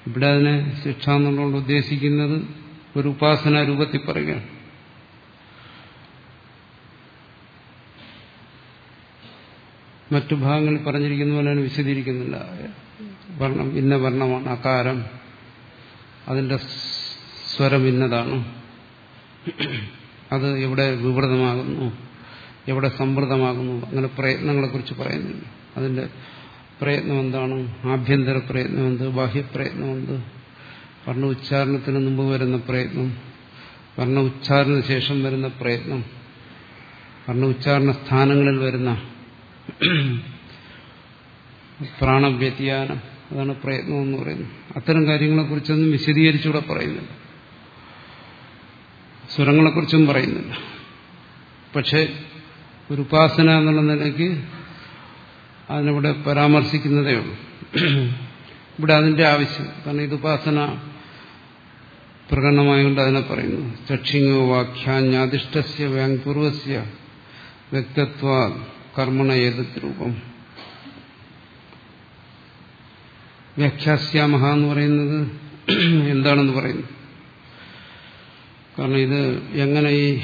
Speaker 1: ഇവിടെ അതിനെ ശിക്ഷ എന്നുള്ളതുകൊണ്ട് ഉദ്ദേശിക്കുന്നത് ഒരു ഉപാസന രൂപത്തിൽ പറയുകയാണ്. മറ്റു ഭാഗങ്ങളിൽ പറഞ്ഞിരിക്കുന്ന പോലെയാണ് വിശദീകരിക്കുന്നില്ല. വർണം ഇന്ന വർണമാണ് അകാരം. അതിന്റെ സ്വരം ഇന്നതാണ് അത് എവിടെ വിവൃതമാകുന്നു എവിടെ സമൃദ്ധമാകുന്നു അങ്ങനെ പ്രയത്നങ്ങളെക്കുറിച്ച് പറയുന്നില്ല അതിന്റെ പ്രയത്നം എന്താണ് ആഭ്യന്തര പ്രയത്നമെന്ത്? ബാഹ്യപ്രയത്നമെന്ത്? ബാഹ്യപ്രയത്നം വർണ ഉച്ചാരണത്തിന് മുമ്പ് വരുന്ന പ്രയത്നം വർണ ഉച്ചാരണ ശേഷം വരുന്ന പ്രയത്നം വർണ ഉച്ചാരണ സ്ഥാനങ്ങളിൽ വരുന്ന പ്രാണവ്യതിയാനം അതാണ് പ്രയത്നം എന്ന് പറയുന്നത്. അത്തരം കാര്യങ്ങളെക്കുറിച്ചൊന്നും വിശദീകരിച്ചുകൂടെ പറയുന്നില്ല. സ്വരങ്ങളെക്കുറിച്ചും പറയുന്നില്ല. പക്ഷെ ഒരു ഉപാസന എന്നുള്ള നിലയ്ക്ക് അതിനിവിടെ പരാമർശിക്കുന്നതേ ഉള്ളൂ. ഇവിടെ അതിന്റെ ആവശ്യം. കാരണം ഇത് ഉപാസന പ്രകടനമായതുകൊണ്ട് അതിനെ പറയുന്നു. ചക്ഷിങ്ങോ വാഖ്യാന്യാധിഷ്ഠസ്യ വ്യാങ്പൂർവസ്യ വ്യക്തത്വ കർമ്മണ ഏതത് രൂപം. വ്യാഖ്യാസ്യാമഹ എന്ന് പറയുന്നത് എന്താണെന്ന് പറയുന്നു. കാരണം ഇത് എങ്ങനെ ഈ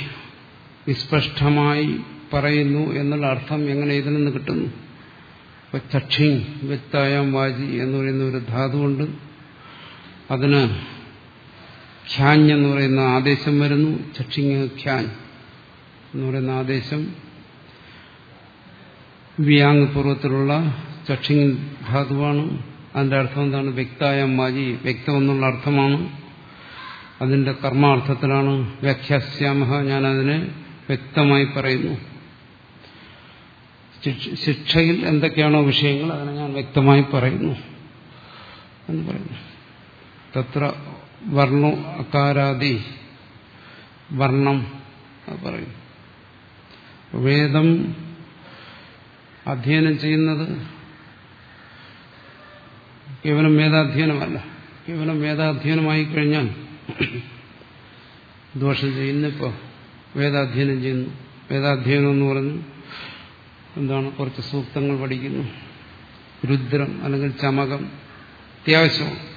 Speaker 1: നിസ്പഷ്ടമായി പറയുന്നു എന്നുള്ള അർത്ഥം എങ്ങനെ ഇതിൽ നിന്ന് കിട്ടുന്നു? ഇപ്പൊ ചക്ഷിങ് വ്യക്തായം വാജി എന്ന് പറയുന്ന ഒരു ധാതുകൊണ്ട് അതിന് ഖ്യാൻ എന്ന് പറയുന്ന ആദേശം വരുന്നു. ചക്ഷിങ് ഖ്യാൻ എന്ന് പറയുന്ന ആദേശം. വ്യാങ് പൂർവത്തിലുള്ള ചക്ഷിങ് ധാതുവാണ്. അതിന്റെ അർത്ഥം എന്താണ്? വ്യക്തായം വാജി വ്യക്തം എന്നുള്ള അർത്ഥമാണ്. അതിന്റെ കർമാർത്ഥത്തിലാണ് വ്യാഖ്യാസ്യാമഹ ഞാനതിനെ വ്യക്തമായി പറയുന്നു. ശിക്ഷയിൽ എന്തൊക്കെയാണോ വിഷയങ്ങൾ അതിനെ ഞാൻ വ്യക്തമായി പറയുന്നു എന്ന് പറയുന്നു. തത്ര വർണു അകാരാദി വർണം പറയും. വേദം അധ്യയനം ചെയ്യുന്നത് കേവലം വേദാധ്യയനമല്ല. കേവലം വേദാധ്യയനമായി കഴിഞ്ഞാൽ ദോഷം ചെയ്യുന്നിപ്പോ? വേദാധ്യയനം ചെയ്യുന്നു. വേദാധ്യയനം എന്ന് പറഞ്ഞു എന്താണ്? കുറച്ച് സൂക്തങ്ങൾ പഠിക്കുന്നു. രുദ്രം അല്ലെങ്കിൽ ചമകം അത്യാവശ്യം.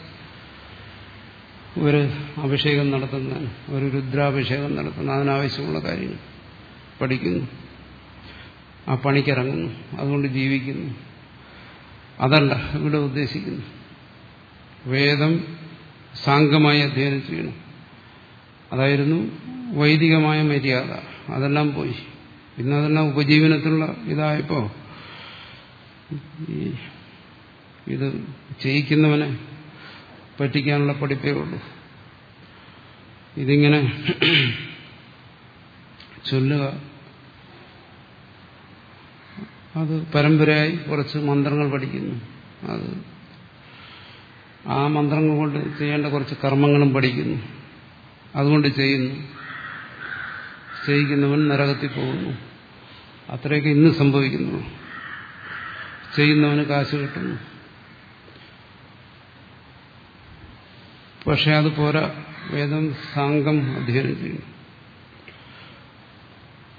Speaker 1: ഒരു അഭിഷേകം നടത്തുന്ന ഒരു രുദ്രാഭിഷേകം നടത്തുന്ന അതിനാവശ്യമുള്ള കാര്യങ്ങൾ പഠിക്കുന്നു. ആ പണിക്കിറങ്ങുന്നു. അതുകൊണ്ട് ജീവിക്കുന്നു. അതല്ല ഇവിടെ ഉദ്ദേശിക്കുന്നു വേദം സാംഗമായി അധ്യയനം ചെയ്യണം. അതായിരുന്നു വൈദികമായ മര്യാദ. അതെല്ലാം പോയി. പിന്നെ അതെല്ലാം ഉപജീവനത്തിലുള്ള ഇതായപ്പോ ഇത് ചെയ്യിക്കുന്നവനെ പറ്റിക്കാനുള്ള പഠിപ്പേ ഉള്ളൂ. ഇതിങ്ങനെ ചൊല്ലുക. അത് പരമ്പരയായി കുറച്ച് മന്ത്രങ്ങൾ പഠിക്കുന്നു. അത് ആ മന്ത്രങ്ങൾ കൊണ്ട് ചെയ്യേണ്ട കുറച്ച് കർമ്മങ്ങളും പഠിക്കുന്നു. അതുകൊണ്ട് ചെയ്യുന്നു. ചെയ്യിക്കുന്നവൻ നരകത്തിൽ പോകുന്നു. അത്രയൊക്കെ ഇന്ന് സംഭവിക്കുന്നു. ചെയ്യുന്നവന് കാശ് കിട്ടുന്നു. പക്ഷെ അത് പോരാ. വേദം സാംഗം അധ്യയനം ചെയ്യുന്നു.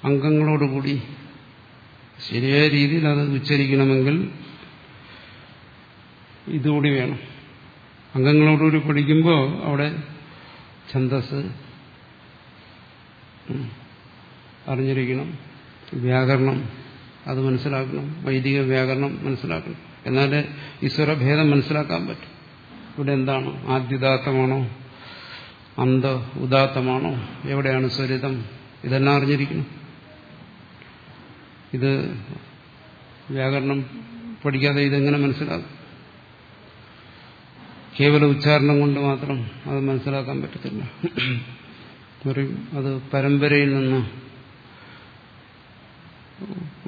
Speaker 1: അംഗങ്ങളോടുകൂടി ശരിയായ രീതിയിൽ അത് ഉച്ചരിക്കണമെങ്കിൽ ഇതുകൂടി വേണം. അംഗങ്ങളോടുകൂടി പഠിക്കുമ്പോൾ അവിടെ ഛന്തസ് അറിഞ്ഞിരിക്കണം. വ്യാകരണം അത് മനസ്സിലാക്കണം. വൈദിക വ്യാകരണം മനസ്സിലാക്കണം. എന്നാലേ ഈശ്വരഭേദം മനസ്സിലാക്കാൻ പറ്റും. ഇവിടെ എന്താണ്? ആദ്യദാത്തമാണോ? അന്ത ഉദാത്തമാണോ? എവിടെയാണ് സ്വരിതം? ഇതെല്ലാം അറിഞ്ഞിരിക്കണം. ഇത് വ്യാകരണം പഠിക്കാതെ ഇതെങ്ങനെ മനസ്സിലാകും? കേവല ഉച്ചാരണം കൊണ്ട് മാത്രം അത് മനസ്സിലാക്കാൻ പറ്റത്തില്ല. അത് പരമ്പരയിൽ നിന്ന്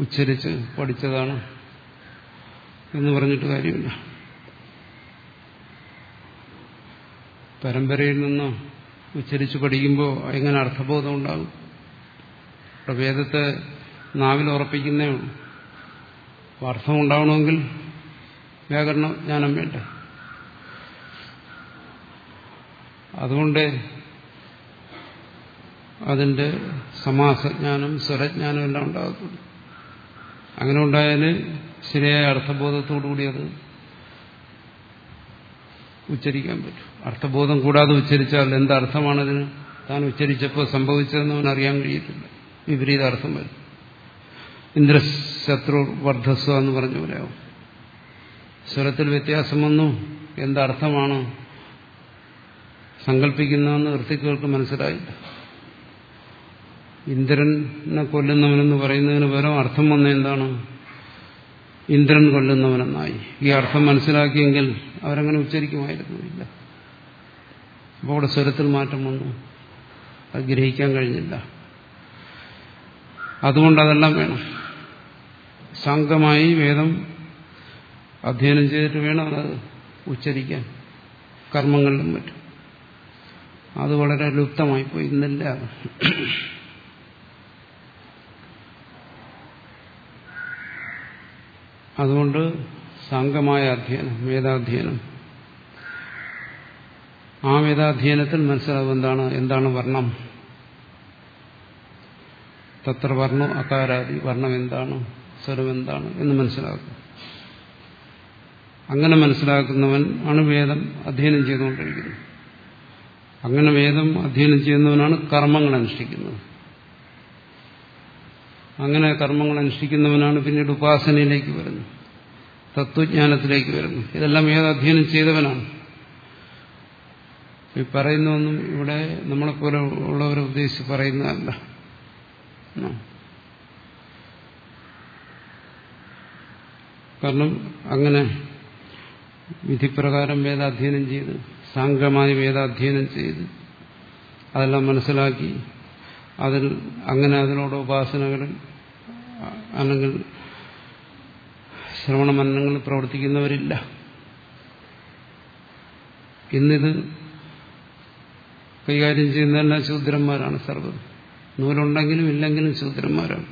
Speaker 1: ഉച്ചരിച്ച് പഠിച്ചതാണ് എന്ന് പറഞ്ഞിട്ട് കാര്യമില്ല. പരമ്പരയിൽ നിന്ന് ഉച്ചരിച്ച് പഠിക്കുമ്പോൾ എങ്ങനെ അർത്ഥബോധം ഉണ്ടാകും? ഇവിടെ വേദത്തെ നാവിൽ ഉറപ്പിക്കുന്നേ ഉള്ളൂ. അർത്ഥം ഉണ്ടാവണമെങ്കിൽ വ്യാകരണ ജ്ഞാനം വേണ്ടേ. അതുകൊണ്ട് അതിന്റെ സമാസജ്ഞാനം സ്വരജ്ഞാനം എല്ലാം ഉണ്ടാകത്തുള്ളൂ. അങ്ങനെ ഉണ്ടായാൽ ശരിയായ അർത്ഥബോധത്തോടുകൂടി അത് ഉച്ചരിക്കാൻ പറ്റും. അർത്ഥബോധം കൂടാതെ ഉച്ചരിച്ചാൽ എന്തർത്ഥമാണതിന്? താൻ ഉച്ചരിച്ചപ്പോൾ സംഭവിച്ചതെന്ന് അവൻ അറിയാൻ കഴിയത്തില്ല. വിപരീത അർത്ഥം വരും. ഇന്ദ്രശത്രു വർദ്ധസ്വ എന്ന് പറഞ്ഞ പോലെയാവും. സ്വരത്തിൽ വ്യത്യാസം വന്നു. എന്തർത്ഥമാണ്? സങ്കല്പിക്കുന്നതെന്ന് വൃത്തികൾക്ക് മനസ്സിലായില്ല. ഇന്ദ്രനെ കൊല്ലുന്നവനെന്ന് പറയുന്നതിന് പകരം അർത്ഥം വന്ന എന്താണ്? ഇന്ദ്രൻ കൊല്ലുന്നവനെന്നായി. ഈ അർത്ഥം മനസ്സിലാക്കിയെങ്കിൽ അവരങ്ങനെ ഉച്ചരിക്കുമായിരുന്നു ഇല്ല അപ്പോൾ അവിടെ സ്വരത്തിൽ മാറ്റം വന്നു. അത് ഗ്രഹിക്കാൻ കഴിഞ്ഞില്ല. അതുകൊണ്ട് അതെല്ലാം വേണം. സംഘമായി വേദം അധ്യയനം ചെയ്തിട്ട് വേണം അത് ഉച്ചരിക്കാൻ. കർമ്മങ്ങളിലും മറ്റും. അത് വളരെ ലുപ്തമായി പോയി ഇന്നില്ല. അതുകൊണ്ട് സംഘമായ അധ്യയനം വേദാധ്യയനം. ആ വേദാധ്യയനത്തിൽ മനസ്സിലാവും എന്താണ് എന്താണ് വർണം. തത്ര വർണം അകാരാദി വർണം എന്താണ് സ്വരം എന്താണ് എന്ന് മനസ്സിലാക്കും. അങ്ങനെ മനസ്സിലാക്കുന്നവൻ ആണ് വേദം അധ്യയനം ചെയ്തുകൊണ്ടിരിക്കുന്നത്. അങ്ങനെ വേദം അധ്യയനം ചെയ്യുന്നവനാണ് കർമ്മങ്ങൾ അനുഷ്ഠിക്കുന്നത്. അങ്ങനെ കർമ്മങ്ങൾ അനുഷ്ഠിക്കുന്നവനാണ് പിന്നീട് ഉപാസനയിലേക്ക് വരുന്നത്. തത്വജ്ഞാനത്തിലേക്ക് വരുന്നു ഇതെല്ലാം വേദാധ്യയനം ചെയ്തവനാണ്? ഈ പറയുന്നൊന്നും ഇവിടെ നമ്മളെപ്പോലെ ഉള്ളവരെ ഉദ്ദേശിച്ച് പറയുന്നതല്ല. കാരണം അങ്ങനെ വിധിപ്രകാരം വേദാധ്യയനം ചെയ്ത് സാംഗമായി വേദാധ്യയനം ചെയ്ത് അതെല്ലാം മനസ്സിലാക്കി അതിൽ അങ്ങനെ അതിനോട് ഉപാസനകളിൽ അല്ലെങ്കിൽ ശ്രവണ ശ്രവണമന്നങ്ങളിൽ പ്രവർത്തിക്കുന്നവരില്ല. ഇന്നിത് കൈകാര്യം ചെയ്യുന്നതെല്ലാം ശൂദ്രന്മാരാണ് സർവം. നൂലുണ്ടെങ്കിലും ഇല്ലെങ്കിലും ശൂദ്രന്മാരാണ്.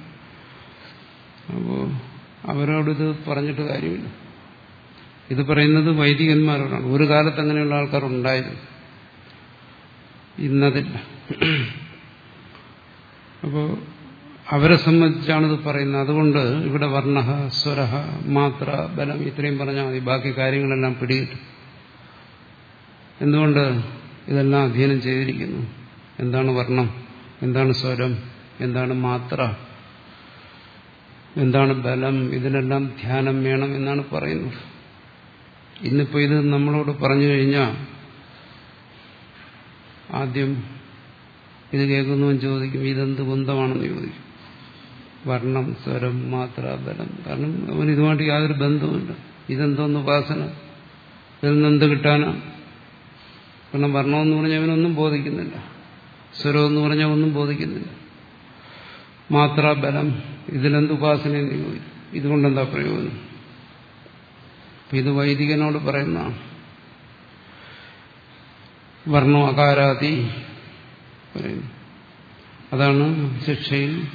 Speaker 1: അപ്പോൾ അവരോടിത് പറഞ്ഞിട്ട് കാര്യമില്ല. ഇത് പറയുന്നത് വൈദികന്മാരോടാണ് ഒരു കാലത്ത് അങ്ങനെയുള്ള ആൾക്കാർ ഉണ്ടായിരുന്നു. ഇന്നതില്ല. അപ്പോൾ അവരെ സംബന്ധിച്ചാണ് ഇത് പറയുന്നത്. അതുകൊണ്ട് ഇവിടെ വർണ സ്വരഹ മാത്ര ബലം ഇത്രയും പറഞ്ഞാൽ മതി. ബാക്കി കാര്യങ്ങളെല്ലാം പിടികിട്ടും. എന്തുകൊണ്ട് ഇതെല്ലാം അധ്യയനം ചെയ്തിരിക്കുന്നു? എന്താണ് വർണം? എന്താണ് സ്വരം? എന്താണ് മാത്ര? എന്താണ് ബലം? ഇതിനെല്ലാം ധ്യാനം വേണം എന്നാണ് പറയുന്നത്. ഇന്നിപ്പോ ഇത് നമ്മളോട് പറഞ്ഞു കഴിഞ്ഞാൽ ആദ്യം ഇത് കേൾക്കുന്നവൻ ചോദിക്കും ഇതെന്ത് ബന്ധമാണെന്ന് ചോദിക്കും. വർണം സ്വരം മാത്ര ബലം കാരണം അവൻ ഇതുമായിട്ട് യാതൊരു ബന്ധവുമില്ല. ഇതെന്തോന്ന് ഉപാസന? ഇതിൽ നിന്ന് എന്ത് കിട്ടാനാ? കാരണം വർണമെന്ന് പറഞ്ഞാൽ അവനൊന്നും ബോധിക്കുന്നില്ല. സ്വരം എന്ന് പറഞ്ഞാൽ ഒന്നും ബോധിക്കുന്നില്ല. മാത്ര ബലം ഇതിലെന്ത് ഉപാസന എന്ന് ചോദിക്കും. ഇതുകൊണ്ടെന്താ പ്രയോജനം? ഇത് വൈദികനോട് പറയുന്നതാണ് വർണോ അകാരാതി പറയുന്നു. അതാണ് ശിക്ഷയിൽ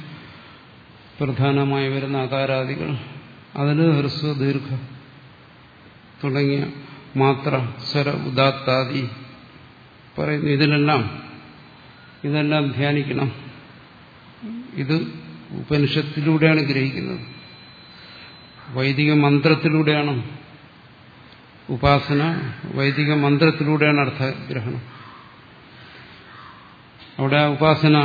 Speaker 1: പ്രധാനമായി വരുന്ന അകാരാദികൾ അതിന് ഹ്രസ്വ ദീർഘ തുടങ്ങിയ മാത്ര സ്വര ഉദാത്താദി പറയുന്നു. ഇതിലെല്ലാം ഇതെല്ലാം ധ്യാനിക്കണം. ഇത് ഉപനിഷത്തിലൂടെയാണ് ഗ്രഹിക്കുന്നത്. വൈദിക മന്ത്രത്തിലൂടെയാണ് ഉപാസന വൈദിക മന്ത്രത്തിലൂടെയാണ് അർത്ഥഗ്രഹണം. അവിടെ ഉപാസന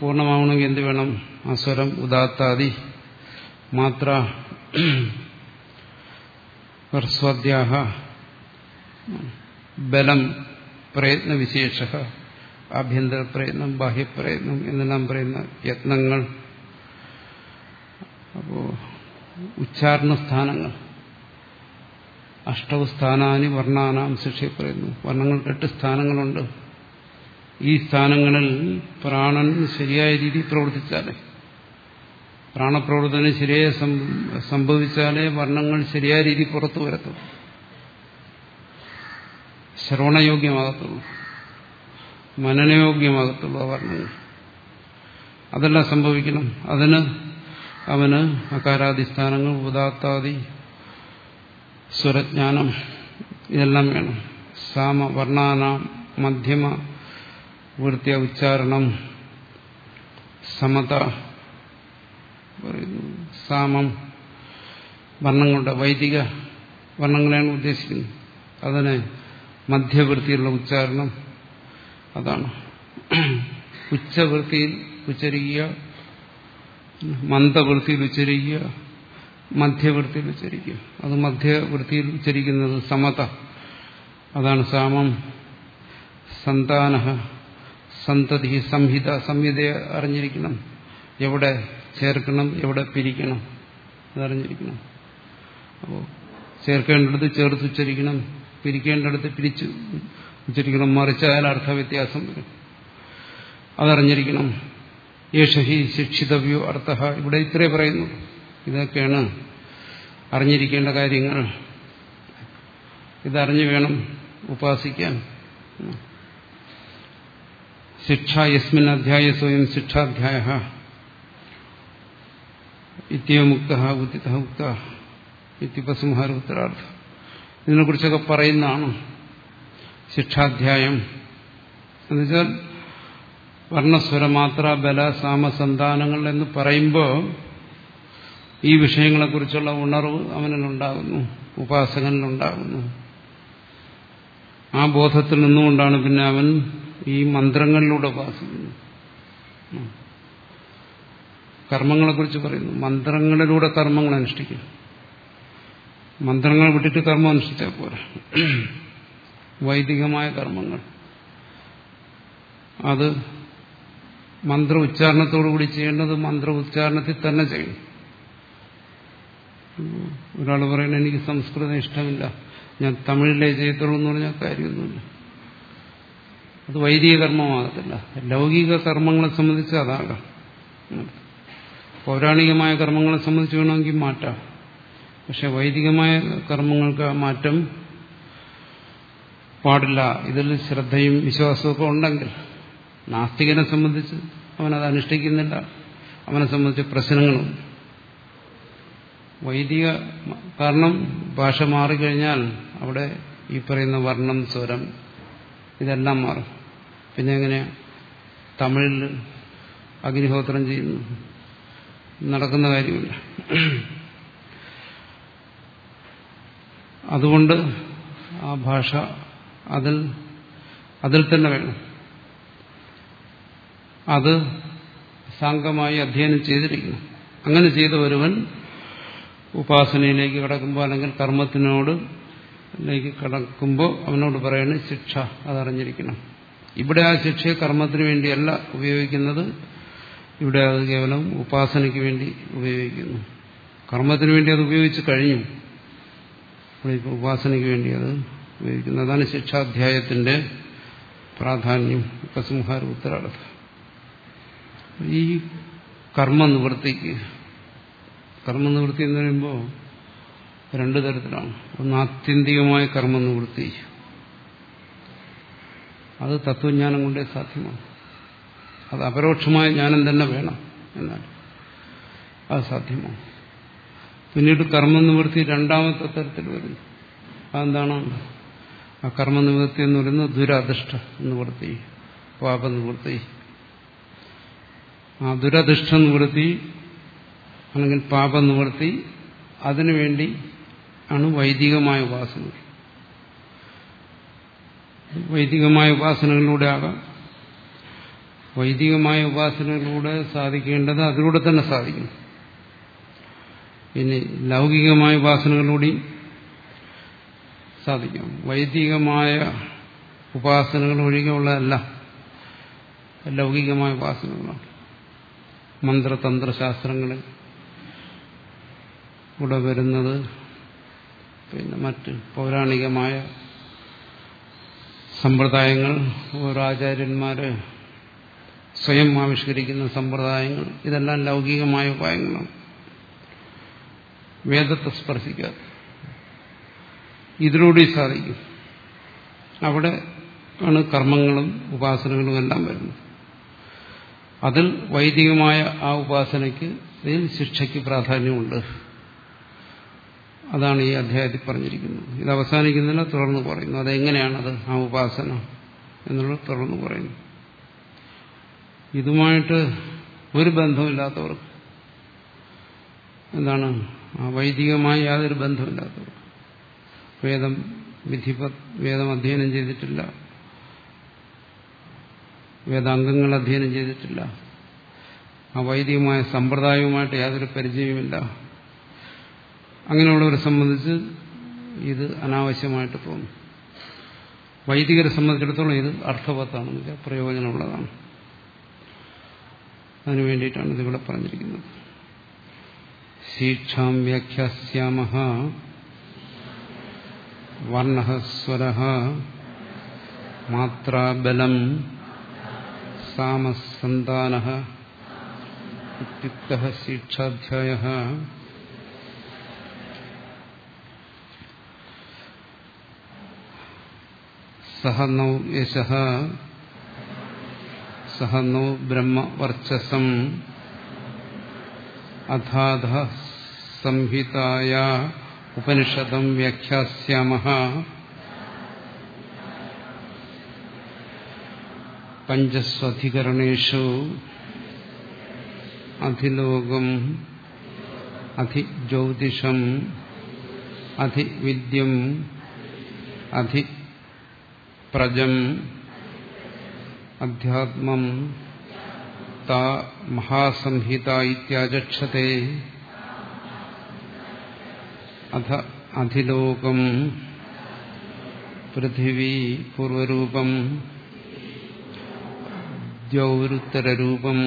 Speaker 1: പൂർണമാവണമെങ്കിൽ എന്ത് വേണം? അസ്വരം ഉദാത്താദി മാത്ര സ്വാദ്യാഹ ബലം പ്രയത്നവിശേഷ ആഭ്യന്തര പ്രയത്നം ബാഹ്യപ്രയത്നം എന്നെല്ലാം പറയുന്ന യത്നങ്ങൾ. അപ്പോ ഉച്ചാരണ സ്ഥാനങ്ങൾ അഷ്ടവ സ്ഥാനാനി വർണാനാം ശിക്ഷയെ പറയുന്നു. വർണങ്ങൾക്ക് എട്ട് സ്ഥാനങ്ങളുണ്ട്. ഈ സ്ഥാനങ്ങളിൽ പ്രാണൻ ശരിയായ രീതിയിൽ പ്രവർത്തിച്ചാലേ പ്രാണപ്രവർത്തനം ശരിയായി സംഭവിച്ചാലേ വർണങ്ങൾ ശരിയായ രീതിയിൽ പുറത്തു വരത്തുള്ളൂ. ശ്രവണയോഗ്യമാകത്തുള്ളൂ. മനനയോഗ്യമാകത്തുള്ളൂ ആ വർണങ്ങൾ. അതെല്ലാം സംഭവിക്കണം. അതിന് അവന് അകാരാദിസ്ഥാനങ്ങൾ ഉദാത്താദി സ്വരജ്ഞാനം ഇതെല്ലാം വേണം. സാമ വർണാന മധ്യമ വൃത്തിയ ഉച്ചാരണം സമത പറയുന്നു. സാമം വർണങ്ങളുടെ വൈദിക വർണങ്ങളെയാണ് ഉദ്ദേശിക്കുന്നത്. അതിന് മധ്യവൃത്തിയുള്ള ഉച്ചാരണം അതാണ്. ഉച്ചവൃത്തിയിൽ ഉച്ചരിക്കുക മന്ദവൃത്തിയിൽ ഉച്ചരിക്കുക മധ്യവൃത്തിയിൽ ഉച്ചരിക്കും. അത് മധ്യവൃത്തിയിൽ ഉച്ചരിക്കുന്നത് സമത. അതാണ് സാമം. സന്താന. സന്തതി സംഹിത സംഹിതയെ അറിഞ്ഞിരിക്കണം. എവിടെ ചേർക്കണം എവിടെ പിരിക്കണം അതറിഞ്ഞിരിക്കണം. അപ്പോൾ ചേർക്കേണ്ടടുത്ത് ചേർത്ത് ഉച്ചരിക്കണം പിരിക്കേണ്ടടുത്ത് പിരിച്ച് ഉച്ചരിക്കണം. മറിച്ചായാൽ അർത്ഥവ്യത്യാസം വരും. അതറിഞ്ഞിരിക്കണം. യേശഹി ശിക്ഷിതവ്യോ അർത്ഥ. ഇവിടെ ഇത്രേ പറയുന്നു ഇതൊക്കെയാണ് അറിഞ്ഞിരിക്കേണ്ട കാര്യങ്ങൾ. ഇതറിഞ്ഞു വേണം ഉപാസിക്കാൻ. ശിക്ഷ യസ്മിൻ അധ്യായ സ്വയം ശിക്ഷാധ്യായ ഇത്യമുക്ത ഉദിത ഉക്ത ഇത്യപസംഹാര ഉത്തരാർത്ഥം. ഇതിനെക്കുറിച്ചൊക്കെ പറയുന്നതാണ് ശിക്ഷാധ്യായം. എന്നുവെച്ചാൽ വർണസ്വരമാത്ര ബല സാമസന്താനങ്ങൾ എന്ന് പറയുമ്പോൾ ഈ വിഷയങ്ങളെക്കുറിച്ചുള്ള ഉണർവ് അവനിലുണ്ടാകുന്നു ഉപാസകനിലുണ്ടാകുന്നു. ആ ബോധത്തിൽ നിന്നുകൊണ്ടാണ് പിന്നെ അവൻ ഈ മന്ത്രങ്ങളിലൂടെ ഉപാസിക്കുന്നത് കർമ്മങ്ങളെക്കുറിച്ച് പറയുന്നു. മന്ത്രങ്ങളിലൂടെ കർമ്മങ്ങൾ അനുഷ്ഠിക്കും മന്ത്രങ്ങൾ വിട്ടിട്ട് കർമ്മം അനുഷ്ഠിച്ചാൽ പോരാ. വൈദികമായ കർമ്മങ്ങൾ. അത് മന്ത്ര ഉച്ചാരണത്തോടുകൂടി ചെയ്യേണ്ടത് മന്ത്ര ഉച്ചാരണത്തിൽ തന്നെ ചെയ്യണം. ഒരാൾ പറയുന്നത് എനിക്ക് സംസ്കൃതം ഇഷ്ടമില്ല. ഞാൻ തമിഴിലേ ചെയ്യത്തുള്ളൂ എന്ന് പറഞ്ഞാൽ കാര്യമൊന്നുമില്ല. അത് വൈദിക കർമ്മമാകത്തില്ല ലൗകിക കർമ്മങ്ങളെ സംബന്ധിച്ച് അതാകാം പൗരാണികമായ കർമ്മങ്ങളെ സംബന്ധിച്ച് വേണമെങ്കിൽ മാറ്റാം. പക്ഷെ വൈദികമായ കർമ്മങ്ങൾക്ക് മാറ്റം പാടില്ല. ഇതിൽ ശ്രദ്ധയും വിശ്വാസവും ഉണ്ടെങ്കിൽ നാസ്തികനെ സംബന്ധിച്ച് അവനത് അനുഷ്ഠിക്കുന്നില്ല. അവനെ സംബന്ധിച്ച് പ്രശ്നങ്ങളും വൈദിക കാരണം ഭാഷ മാറിക്കഴിഞ്ഞാൽ അവിടെ ഈ പറയുന്ന വർണം സ്വരം ഇതെല്ലാം മാറും. പിന്നെ എങ്ങനെ? തമിഴിൽ അഗ്നിഹോത്രം ചെയ്യുന്നു. നടക്കുന്ന കാര്യമില്ല. അതുകൊണ്ട് ആ ഭാഷ അതിൽ അതിൽ തന്നെ വേണം. അത് സാംഗമായി അധ്യയനം ചെയ്തിരിക്കുന്നു. അങ്ങനെ ചെയ്ത ഒരുവൻ ഉപാസനയിലേക്ക് കടക്കുമ്പോൾ അല്ലെങ്കിൽ കർമ്മത്തിനോട് ലേക്ക് കടക്കുമ്പോൾ അവനോട് പറയുന്നത് ശിക്ഷ അതറിഞ്ഞിരിക്കണം. ഇവിടെ ആ ശിക്ഷയെ കർമ്മത്തിന് വേണ്ടിയല്ല ഉപയോഗിക്കുന്നത്. ഇവിടെ അത് കേവലം ഉപാസനയ്ക്ക് വേണ്ടി ഉപയോഗിക്കുന്നു. കർമ്മത്തിന് വേണ്ടി അത് ഉപയോഗിച്ച് കഴിഞ്ഞു. ഇപ്പോൾ ഉപാസനയ്ക്ക് വേണ്ടി അത് ഉപയോഗിക്കുന്നു. അതാണ് ശിക്ഷാധ്യായത്തിന്റെ പ്രാധാന്യം. ഉപസംഹാര ഉത്തരാർത്ഥം ഈ കർമ്മനിവൃത്തിക്ക് കർമ്മനിവൃത്തി എന്ന് പറയുമ്പോൾ രണ്ടു തരത്തിലാണ്. ഒന്ന് ആത്യന്തികമായ കർമ്മനിവൃത്തി. അത് തത്വജ്ഞാനം കൊണ്ടേ സാധ്യമാണ്. അത് അപരോക്ഷമായ ജ്ഞാനം തന്നെ വേണം എന്നാൽ അത് സാധ്യമാണ്. പിന്നീട് കർമ്മനിവൃത്തി രണ്ടാമത്തെ തരത്തിൽ വരുന്നു. അതെന്താണ്? ആ കർമ്മനിവൃത്തി എന്ന് പറയുന്നത് ദുരധിഷ്ഠ നിവൃത്തി പാപനിവൃത്തി. ആ ദുരധിഷ്ഠ നിവൃത്തി അല്ലെങ്കിൽ പാപനിവൃത്തി അതിനുവേണ്ടി ആണ് വൈദികമായ ഉപാസന വൈദികമായ ഉപാസനകളിലൂടെ ആകാം. വൈദികമായ ഉപാസനകളിലൂടെ സാധിക്കേണ്ടത് അതിലൂടെ തന്നെ സാധിക്കും ഇനി ലൗകികമായ ഉപാസനകളിലൂടെയും സാധിക്കും. വൈദികമായ ഉപാസനകൾ ഒഴികെയുള്ളതല്ല ലൗകികമായ ഉപാസനകളാണ്. മന്ത്രതന്ത്രശാസ്ത്രങ്ങളിൽ കൂടെ വരുന്നത്. പിന്നെ മറ്റ് പൗരാണികമായ സമ്പ്രദായങ്ങൾ ഓരോ ആചാര്യന്മാര് സ്വയം ആവിഷ്കരിക്കുന്ന സമ്പ്രദായങ്ങൾ ഇതെല്ലാം ലൗകികമായ ഉപായങ്ങളാണ്. വേദത്തെ സ്പർശിക്കാതെ. ഇതിലൂടെ സാധിക്കും. അവിടെ ആണ് കർമ്മങ്ങളും ഉപാസനകളും എല്ലാം വരുന്നത്. അതിൽ വൈദികമായ ആ ഉപാസനയ്ക്ക് ശിക്ഷയ്ക്ക് പ്രാധാന്യമുണ്ട്. അതാണ് ഈ അധ്യായത്തിൽ പറഞ്ഞിരിക്കുന്നത്. ഇത് അവസാനിക്കുന്നില്ല തുടർന്ന് പറയുന്നു. അതെങ്ങനെയാണത്? ആ ഉപാസന എന്നുള്ളത് തുടർന്ന് പറയുന്നു. ഇതുമായിട്ട് ഒരു ബന്ധമില്ലാത്തവർക്ക് എന്താണ്? ആ വൈദികമായി യാതൊരു ബന്ധമില്ലാത്തവർക്ക്. വേദം വിധി വേദം അധ്യയനം ചെയ്തിട്ടില്ല. വേദാംഗങ്ങൾ അധ്യയനം ചെയ്തിട്ടില്ല. ആ വൈദികമായ സമ്പ്രദായവുമായിട്ട് യാതൊരു പരിചയവുമില്ല. അങ്ങനെയുള്ളവരെ സംബന്ധിച്ച് ഇത് അനാവശ്യമായിട്ട് തോന്നും. വൈദികരെ സംബന്ധിച്ചിടത്തോളം ഇത് അർത്ഥവത്താണ് പ്രയോജനമുള്ളതാണ്. അതിനു വേണ്ടിയിട്ടാണ് ഇതിവിടെ പറഞ്ഞിരിക്കുന്നത്. ശീക്ഷാം വ്യാഖ്യാസ്യാമ വർണസ്വര മാത്രാബലം സാമസന്താന ശിക്ഷാധ്യായ സഹ നൗ യശ സഹ നൗ ബ്രഹ്മവർച്ചസം അഥാധ സംഹിതായ ഉപനിഷദം വ്യാഖ്യാസ്യാമ പഞ്ചസ്വധികരണേഷു അധിലോകം അധിജ്യോതിഷം അധിവിദ്യം അധിപ്രജം അധ്യാത്മം താ മഹാസംഹിത ഇത്യാചക്ഷത്തെ അധ അധിലോകം പൃഥിവി പൂർവരൂപം ദ്യൗരുത്തരൂപം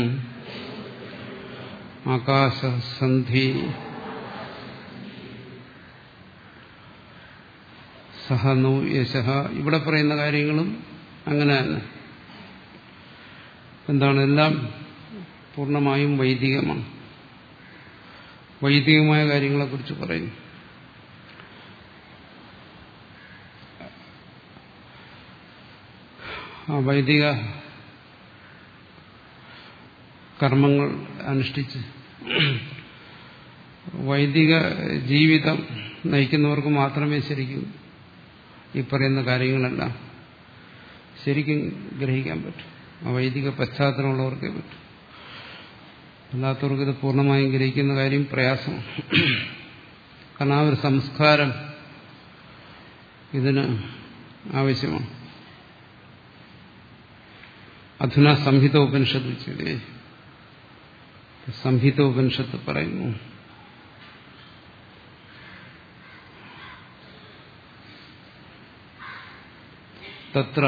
Speaker 1: ആകാശസന്ധി സഹനു യശഹ ഇവിടെ പറയുന്ന കാര്യങ്ങളും അങ്ങനെ തന്നെ എന്താണ്? എല്ലാം പൂർണമായും വൈദികമാണ്. വൈദികമായ കാര്യങ്ങളെക്കുറിച്ച് പറയുന്നു. ആ വൈദിക കർമ്മങ്ങൾ അനുഷ്ഠിച്ച് വൈദിക ജീവിതം നയിക്കുന്നവർക്ക് മാത്രമേ ശരിക്കും. ഈ പറയുന്ന കാര്യങ്ങളെല്ലാം ശരിക്കും ഗ്രഹിക്കാൻ പറ്റും. ആ വൈദിക പശ്ചാത്തലമുള്ളവർക്കേ പറ്റും. അല്ലാത്തവർക്ക് ഇത് പൂർണമായും ഗ്രഹിക്കുന്ന കാര്യം പ്രയാസമാണ്. കാരണം ആ ഒരു സംസ്കാരം ഇതിന് ആവശ്യമാണ്. അധുന സംഹിത ഉപനിഷത്ത് വെച്ചത് സംഹിത ഉപനിഷത്ത് പറയുന്നു. തത്ര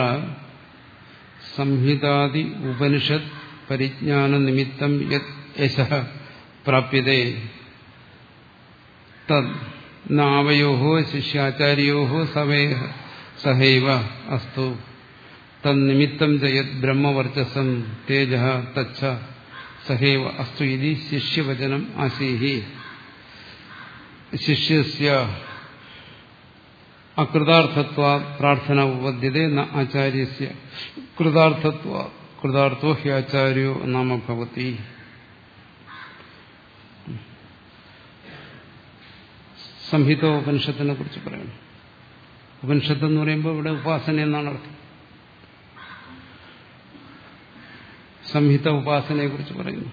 Speaker 1: സംഹിതാദി ഉപനിഷത് പരിജ്ഞാന നിമിത്തം യശ പ്രാപ്യതേ. തദ് നാവയോ ശിഷ്യാചാര്യോ സവേ സഹൈവ അസ്തു. തന്നിമിത്തം ചയത് ബ്രഹ്മവർച്ചസം തേജ തച്ച സഹൈവ അസ്തു ഇതി ശിഷ്യവചനം ആശീഹി ശിഷ്യസ്യ അകൃതാർത്ഥത്വ പ്രാർത്ഥന ഉപദ്ധ്യത ന ആചാര്യസ്യ. കൃതാർത്ഥത്വ കൃതാർത്ഥോ ഹ്യാചാര്യോ നാമ ഭവതി. സംഹിത ഉപനിഷത്തിനെ കുറിച്ച് പറയണം. ഉപനിഷത്ത് എന്ന് പറയുമ്പോൾ ഇവിടെ ഉപാസന എന്നാണ് അർത്ഥം. സംഹിത ഉപാസനയെ കുറിച്ച് പറയുന്നു.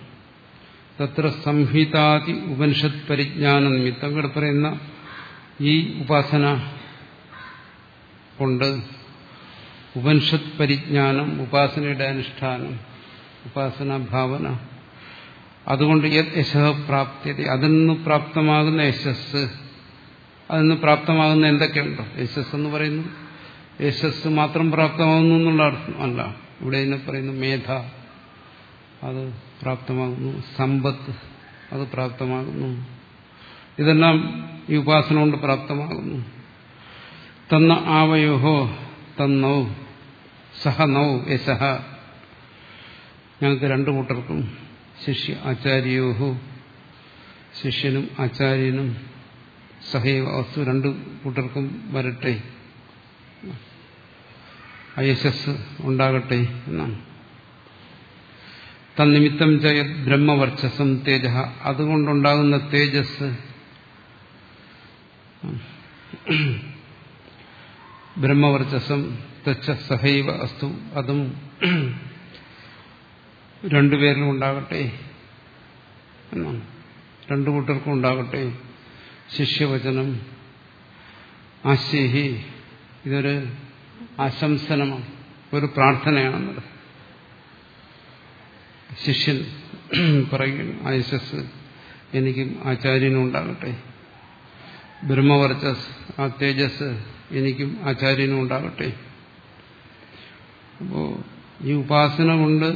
Speaker 1: തത്ര സംഹിതാതി ഉപനിഷത്ത് പരിജ്ഞാന നിമിത്തം ഇവിടെ പറയുന്ന ഈ ഉപാസന കൊണ്ട് ഉപനിഷത്ത് പരിജ്ഞാനം ഉപാസനയുടെ അനുഷ്ഠാനം ഉപാസന ഭാവന. അതുകൊണ്ട് യശഃ പ്രാപ്തി അതിൽ നിന്ന് പ്രാപ്തമാകുന്ന യശസ് അതിൽ നിന്ന് പ്രാപ്തമാകുന്ന എന്തൊക്കെയുണ്ടോ? യശസ് എന്ന് പറയുന്നു. യശസ് മാത്രം പ്രാപ്തമാകുന്നു എന്നുള്ള അർത്ഥം അല്ല. ഇവിടെ ഇതിനെ പറയുന്നു മേധ. അത് പ്രാപ്തമാകുന്നു. സമ്പത്ത്. അത് പ്രാപ്തമാകുന്നു. ഇതെല്ലാം ഈ ഉപാസന കൊണ്ട് പ്രാപ്തമാകുന്നു. തന്ന ആവയോഹോ തന്നോ സഹ നൗ യശഹ ഞങ്ങൾക്ക് രണ്ടു കൂട്ടർക്കും ശിഷ്യ ആചാര്യോഹോ ശിഷ്യനും ആചാര്യനും സഹൈവ വസ്തു രണ്ടു കൂട്ടർക്കും വരട്ടെ. അയശസ് ഉണ്ടാകട്ടെ എന്നാണ്. തന്നിമിത്തം ചയ ബ്രഹ്മവർച്ചസം തേജ. അതുകൊണ്ടുണ്ടാകുന്ന തേജസ്. ബ്രഹ്മവർച്ചസം തച്ച സഹൈവ അസ്തു. അതും രണ്ടുപേരിലും ഉണ്ടാകട്ടെ. എന്നാണ് രണ്ടു കൂട്ടർക്കും ഉണ്ടാകട്ടെ. ശിഷ്യവചനം ആശേഹി ഇതൊരു ആശംസനമാണ് ഒരു പ്രാർത്ഥനയാണെന്നത്. ശിഷ്യൻ പറയുകയാണ് ആ എനിക്കും ആചാര്യനും ഉണ്ടാകട്ടെ. ബ്രഹ്മവർച്ചസ് ആ തേജസ് എനിക്കും ആചാര്യനും ഉണ്ടാകട്ടെ. അപ്പോ ഈ ഉപാസന കൊണ്ട്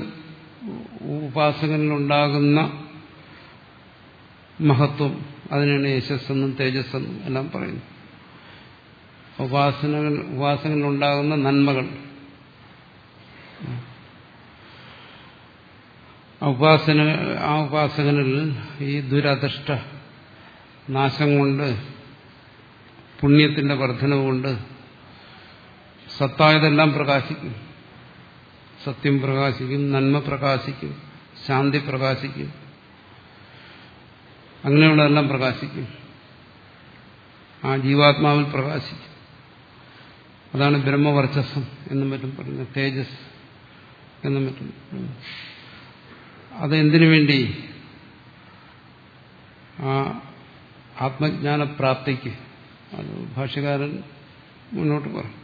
Speaker 1: ഉപാസകനിലുണ്ടാകുന്ന മഹത്വം അതിനാണ് യശസ്സെന്നും തേജസ്സെന്നും എല്ലാം പറയുന്നു ഉപാസനകൾ ഉപാസകനിലുണ്ടാകുന്ന നന്മകൾ. ഉപാസന ആ ഉപാസകനിൽ ഈ ദുരധിഷ്ഠ നാശം കൊണ്ട് പുണ്യത്തിന്റെ വർധനവ് കൊണ്ട് സത്തായതെല്ലാം പ്രകാശിക്കും. സത്യം പ്രകാശിക്കും നന്മ പ്രകാശിക്കും ശാന്തി പ്രകാശിക്കും. അങ്ങനെയുള്ളതെല്ലാം പ്രകാശിക്കും. ആ ജീവാത്മാവിൽ പ്രകാശിക്കും. അതാണ് ബ്രഹ്മവർച്ചസം എന്നും മറ്റും പറയുന്നത്. തേജസ് എന്നും മറ്റും അതെന്തിനു വേണ്ടി? ആ ആത്മജ്ഞാനപ്രാപ്തിക്ക് അത് ഭാഷകാരൻ മുന്നോട്ട് പറഞ്ഞു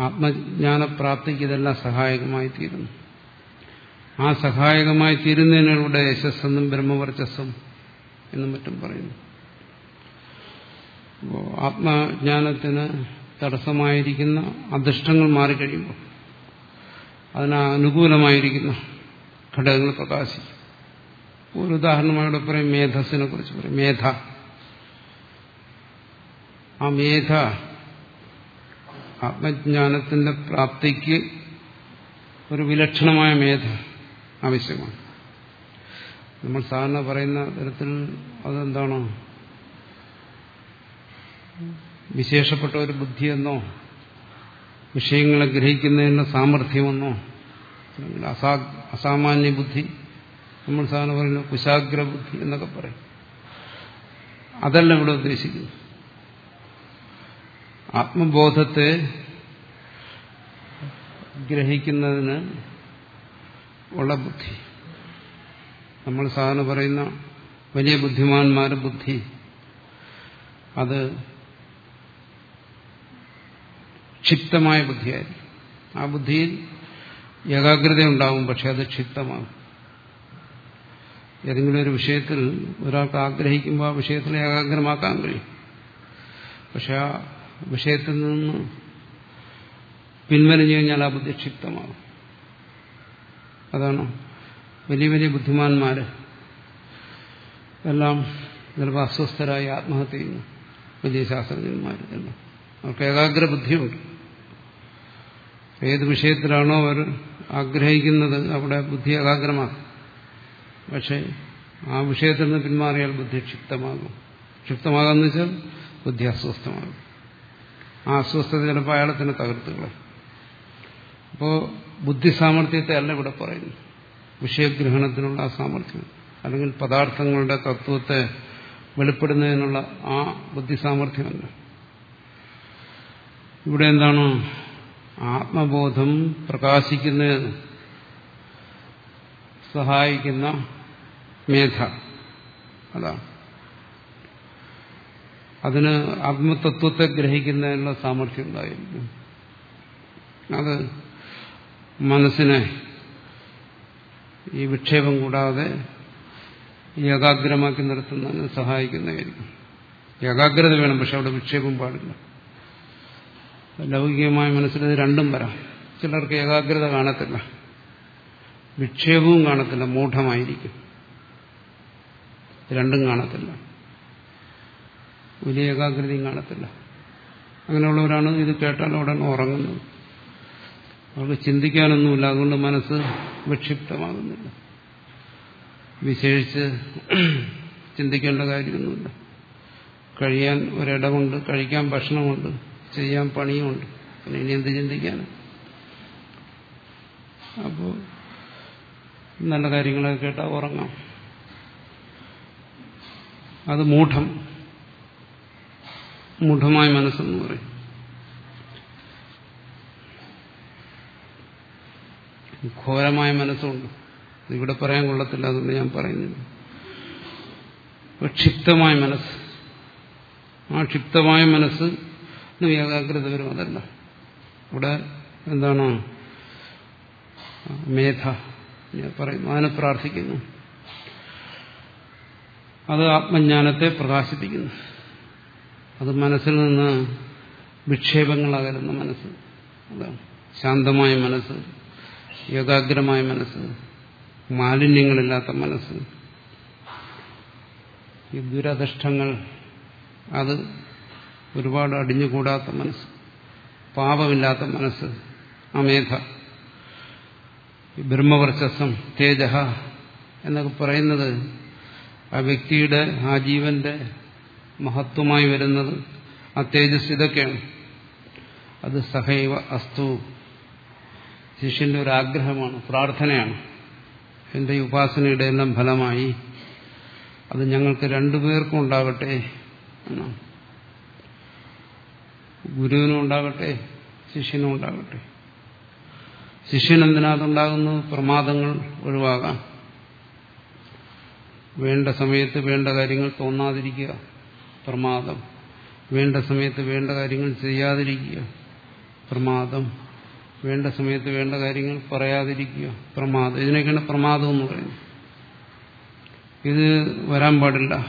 Speaker 1: ആത്മജ്ഞാനപ്രാപ്തിക്ക് ഇതെല്ലാം സഹായകമായി തീരുന്നു. ആ സഹായകമായി തീരുന്നതിനൂടെ യശസ്സെന്നും ബ്രഹ്മവർച്ചസ്സും എന്നും മറ്റും പറയുന്നു. ആത്മജ്ഞാനത്തിന് തടസ്സമായിരിക്കുന്ന അദൃഷ്ടങ്ങൾ മാറിക്കഴിയുമ്പോൾ അതിന് അനുകൂലമായിരിക്കുന്ന ഘടകങ്ങൾ പ്രകാശിക്കും. ഒരു ഉദാഹരണമായിട്ട് പറയും മേധസ്സിനെ കുറിച്ച് പറയും. മേധ. ആ മേധ ആത്മജ്ഞാനത്തിന്റെ പ്രാപ്തിക്ക് ഒരു വിലക്ഷണമായ മേധ ആവശ്യമാണ്. നമ്മൾ സാധാരണ പറയുന്ന തരത്തിൽ അതെന്താണോ? വിശേഷപ്പെട്ട ഒരു ബുദ്ധിയെന്നോ വിഷയങ്ങളെ ഗ്രഹിക്കുന്നതിനുള്ള സാമർഥ്യമെന്നോ അല്ലെങ്കിൽ അസാ അസാമാന്യ ബുദ്ധി നമ്മൾ സാധാരണ പറയുന്നു കുശാഗ്ര ബുദ്ധി എന്നൊക്കെ പറയും. അതല്ല ഇവിടെ ഉദ്ദേശിക്കുന്നു ആത്മബോധത്തെ ഗ്രഹിക്കുന്നതിന് ഉള്ള ബുദ്ധി. നമ്മൾ സാധാരണ പറയുന്ന വലിയ ബുദ്ധിമാന്മാരുടെ ബുദ്ധി. അത് ക്ഷിപ്തമായ ബുദ്ധിയായിരിക്കും. ആ ബുദ്ധിയിൽ ഏകാഗ്രത ഉണ്ടാവും പക്ഷെ അത് ക്ഷിപ്തമാകും. ഏതെങ്കിലും ഒരു വിഷയത്തിൽ ഒരാൾക്ക് ആഗ്രഹിക്കുമ്പോൾ ആ വിഷയത്തിൽ ഏകാഗ്രമാക്കാൻ കഴിയും. പക്ഷെ ആ വിഷയത്തിൽ നിന്ന് പിൻവലിഞ്ഞു കഴിഞ്ഞാൽ ആ ബുദ്ധി ക്ഷിപ്തമാകും. അതാണ് വലിയ വലിയ ബുദ്ധിമാന്മാര് എല്ലാം ചിലപ്പോൾ അസ്വസ്ഥരായി ആത്മഹത്യ ചെയ്യുന്നു വലിയ ശാസ്ത്രജ്ഞന്മാർ അവർക്ക് ഏകാഗ്ര ബുദ്ധിയുണ്ട്. ഏത് വിഷയത്തിലാണോ അവർ ആഗ്രഹിക്കുന്നത് അവിടെ ബുദ്ധി ഏകാഗ്രമാക്കും പക്ഷേ ആ വിഷയത്തിൽ നിന്ന് പിന്മാറിയാൽ ബുദ്ധി ക്ഷിപ്തമാകും. ക്ഷിപ്തമാകാന്ന് വെച്ചാൽ ബുദ്ധി അസ്വസ്ഥമാകും. ആ അസ്വസ്ഥത ചിലപ്പോൾ അയാളെ തന്നെ തകർത്തുകളെ. അപ്പോൾ ബുദ്ധി സാമർഥ്യത്തെ അല്ല ഇവിടെ പറയുന്നു വിഷയഗ്രഹണത്തിനുള്ള ആ സാമർഥ്യം അല്ലെങ്കിൽ പദാർത്ഥങ്ങളുടെ തത്വത്തെ വെളിപ്പെടുന്നതിനുള്ള ആ ബുദ്ധി സാമർഥ്യമല്ല ഇവിടെ എന്താണ്? ആത്മബോധം പ്രകാശിക്കുന്നതിന് സഹായിക്കുന്ന മേധ. അതാണ്. അതിന് ആത്മതത്വത്തെ ഗ്രഹിക്കുന്നതിനുള്ള സാമർഥ്യം ഉണ്ടായിരിക്കും. അത് മനസ്സിനെ ഈ വിക്ഷേപം കൂടാതെ ഏകാഗ്രമാക്കി നിർത്തുന്നതിന് സഹായിക്കുന്നതായിരിക്കും. ഏകാഗ്രത വേണം പക്ഷെ അവിടെ വിക്ഷേപം പാടില്ല. ലൗകികമായ മനസ്സിൽ രണ്ടും വരാം. ചിലർക്ക് ഏകാഗ്രത കാണത്തില്ല. വിക്ഷേപവും കാണത്തില്ല മൂഢമായിരിക്കും. രണ്ടും കാണത്തില്ല. വലിയ ഏകാഗ്രതയും കാണത്തില്ല. അങ്ങനെയുള്ളവരാണ് ഇത് കേട്ടാൽ ഉടൻ ഉറങ്ങുന്നത്. അവർക്ക് ചിന്തിക്കാനൊന്നുമില്ല. അതുകൊണ്ട് മനസ്സ് വിക്ഷിപ്തമാകുന്നില്ല. വിശേഷിച്ച് ചിന്തിക്കേണ്ട കാര്യമൊന്നുമില്ല. കഴിയാൻ ഒരിടമുണ്ട് കഴിക്കാൻ ഭക്ഷണമുണ്ട് ചെയ്യാൻ പണിയുമുണ്ട്. പിന്നെ ഇനി എന്ത് ചിന്തിക്കാൻ അപ്പോൾ നല്ല കാര്യങ്ങളൊക്കെ കേട്ടാൽ ഉറങ്ങാം. അത് മൂഢം. മൂഢമായ മനസ്സെന്ന് പറയും. ഘോരമായ മനസ്സുണ്ട്. ഇവിടെ പറയാൻ കൊള്ളത്തില്ല അതുകൊണ്ട് ഞാൻ പറയുന്നില്ല. ക്ഷിപ്തമായ മനസ്സ്. ആ ക്ഷിപ്തമായ മനസ്സ് ഏകാഗ്രത വരും അതല്ല. ഇവിടെ എന്താണ്? മേധ ഞാൻ പറയുന്നു അതിനെ പ്രാർത്ഥിക്കുന്നു. അത് ആത്മജ്ഞാനത്തെ പ്രകാശിപ്പിക്കുന്നു. അത് മനസ്സിൽ നിന്ന് വിക്ഷേപങ്ങളകലുന്ന മനസ്സ്. അതാണ് ശാന്തമായ മനസ്സ് ഏകാഗ്രമായ മനസ്സ് മാലിന്യങ്ങളില്ലാത്ത മനസ്സ്. ഈ ദുരധിഷ്ഠങ്ങൾ അത് ഒരുപാട് അടിഞ്ഞുകൂടാത്ത മനസ്സ് പാപമില്ലാത്ത മനസ്സ് അമേധ. ബ്രഹ്മവർച്ചസം തേജഹ എന്നൊക്കെ പറയുന്നത് ആ വ്യക്തിയുടെ ആ ജീവന്റെ മഹത്വമായി വരുന്നത്. ആ തേജസ് ഇതൊക്കെയാണ്. അത് സഹൈവ അസ്തു. ശിഷ്യന്റെ ഒരു ആഗ്രഹമാണ് പ്രാർത്ഥനയാണ്. എന്റെ ഉപാസനയുടെ എല്ലാം ഫലമായി അത് ഞങ്ങൾക്ക് രണ്ടുപേർക്കും ഉണ്ടാകട്ടെ എന്നാണ്. ഗുരുവിനും ഉണ്ടാകട്ടെ ശിഷ്യനും ഉണ്ടാകട്ടെ. ശിഷ്യൻ എന്തിനകത്തുണ്ടാകുന്നു പ്രമാദങ്ങൾ ഒഴിവാകാം. വേണ്ട സമയത്ത് വേണ്ട കാര്യങ്ങൾ തോന്നാതിരിക്കുക. പ്രമാദം. വേണ്ട സമയത്ത് വേണ്ട കാര്യങ്ങൾ ചെയ്യാതിരിക്കുക. പ്രമാദം. വേണ്ട സമയത്ത് വേണ്ട കാര്യങ്ങൾ പറയാതിരിക്കുക. പ്രമാദം. ഇതിനൊക്കെയാണ് പ്രമാദം എന്ന് പറയുന്നത്. ഇത് വരാൻ പാടില്ല.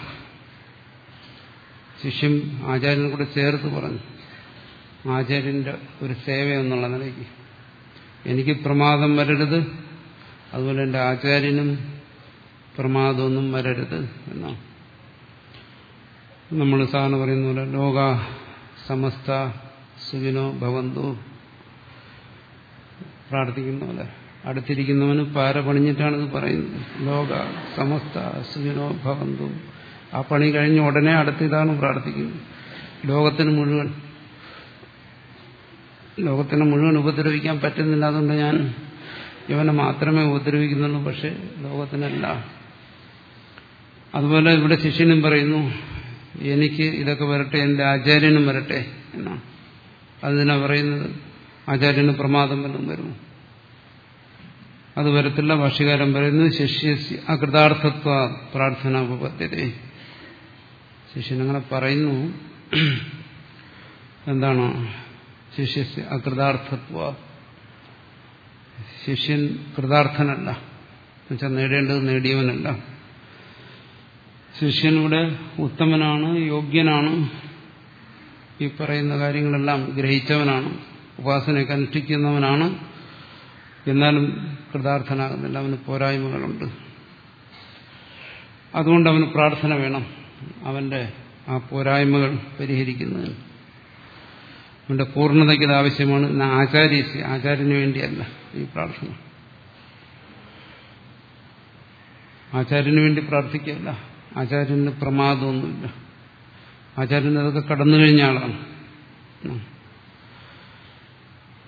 Speaker 1: ശിഷ്യൻ ആചാര്യനെ കൂടെ ചേർത്ത് പറഞ്ഞു. ആചാര്യന്റെ ഒരു സേവ എന്നുള്ള നിലയ്ക്ക്. എനിക്ക് പ്രമാദം വരരുത്. അതുപോലെ എന്റെ ആചാര്യനും പ്രമാദമൊന്നും വരരുത് എന്നാണ്. നമ്മൾ സാധാരണ പറയുന്ന പോലെ ലോക സമസ്ത സുഖിനോ ഭവന്തു പ്രാർത്ഥിക്കുന്ന പോലെ. അടുത്തിരിക്കുന്നവന് പാര പണിഞ്ഞിട്ടാണ് ഇത് പറയുന്നത്. ലോക സമസ്ത സുഖിനോ ഭവന്തു. ആ പണി കഴിഞ്ഞ ഉടനെ അടുത്തിതാണ് പ്രാർത്ഥിക്കുന്നത്. ലോകത്തിന് മുഴുവൻ. ലോകത്തിന് മുഴുവൻ ഉപദ്രവിക്കാൻ പറ്റുന്നില്ല. അതുകൊണ്ട് ഞാൻ ഇവനെ മാത്രമേ ഉപദ്രവിക്കുന്നുള്ളൂ. പക്ഷെ ലോകത്തിനല്ല. അതുപോലെ ഇവിടെ ശിഷ്യനും പറയുന്നു എനിക്ക് ഇതൊക്കെ വരട്ടെ എന്റെ ആചാര്യനും വരട്ടെ എന്നാണ്. അതിനാ പറയുന്നത്. ആചാര്യന് പ്രമാദം വല്ലതും വരുമോ അത് വരത്തില്ല ഭാഷ്യകാരൻ പറയുന്നു ശിഷ്യ അകൃതാർത്ഥത്വ പ്രാർത്ഥന ഉപപദ്ധ്യതേ. ശിഷ്യനങ്ങനെ പറയുന്നു. എന്താണ്? ശിഷ്യ അകൃതാർത്ഥത്വ. ശിഷ്യൻ കൃതാർത്ഥനല്ല. എന്നുവെച്ചാൽ നേടേണ്ടത് നേടിയവനല്ല. ശിഷ്യനിവിടെ ഉത്തമനാണ് യോഗ്യനാണ്. ഈ പറയുന്ന കാര്യങ്ങളെല്ലാം ഗ്രഹിച്ചവനാണ് ഉപാസനയൊക്കെ അനുഷ്ഠിക്കുന്നവനാണ്. എന്നാലും കൃതാർത്ഥനാകുന്നില്ല അവന് പോരായ്മകളുണ്ട്. അതുകൊണ്ട് അവന് പ്രാർത്ഥന വേണം അവന്റെ ആ പോരായ്മകൾ പരിഹരിക്കുന്നതിന് അവന്റെ പൂർണതയ്ക്ക് ഇത് ആവശ്യമാണ്. ആചാര്യ ആചാര്യന് വേണ്ടിയല്ല ഈ പ്രാർത്ഥന. ആചാര്യന് വേണ്ടി പ്രാർത്ഥിക്കുകയല്ല ആചാര്യന് പ്രമാദമൊന്നുമില്ല. ആചാര്യൻ അതൊക്കെ കടന്നു കഴിഞ്ഞ ആളാണ്.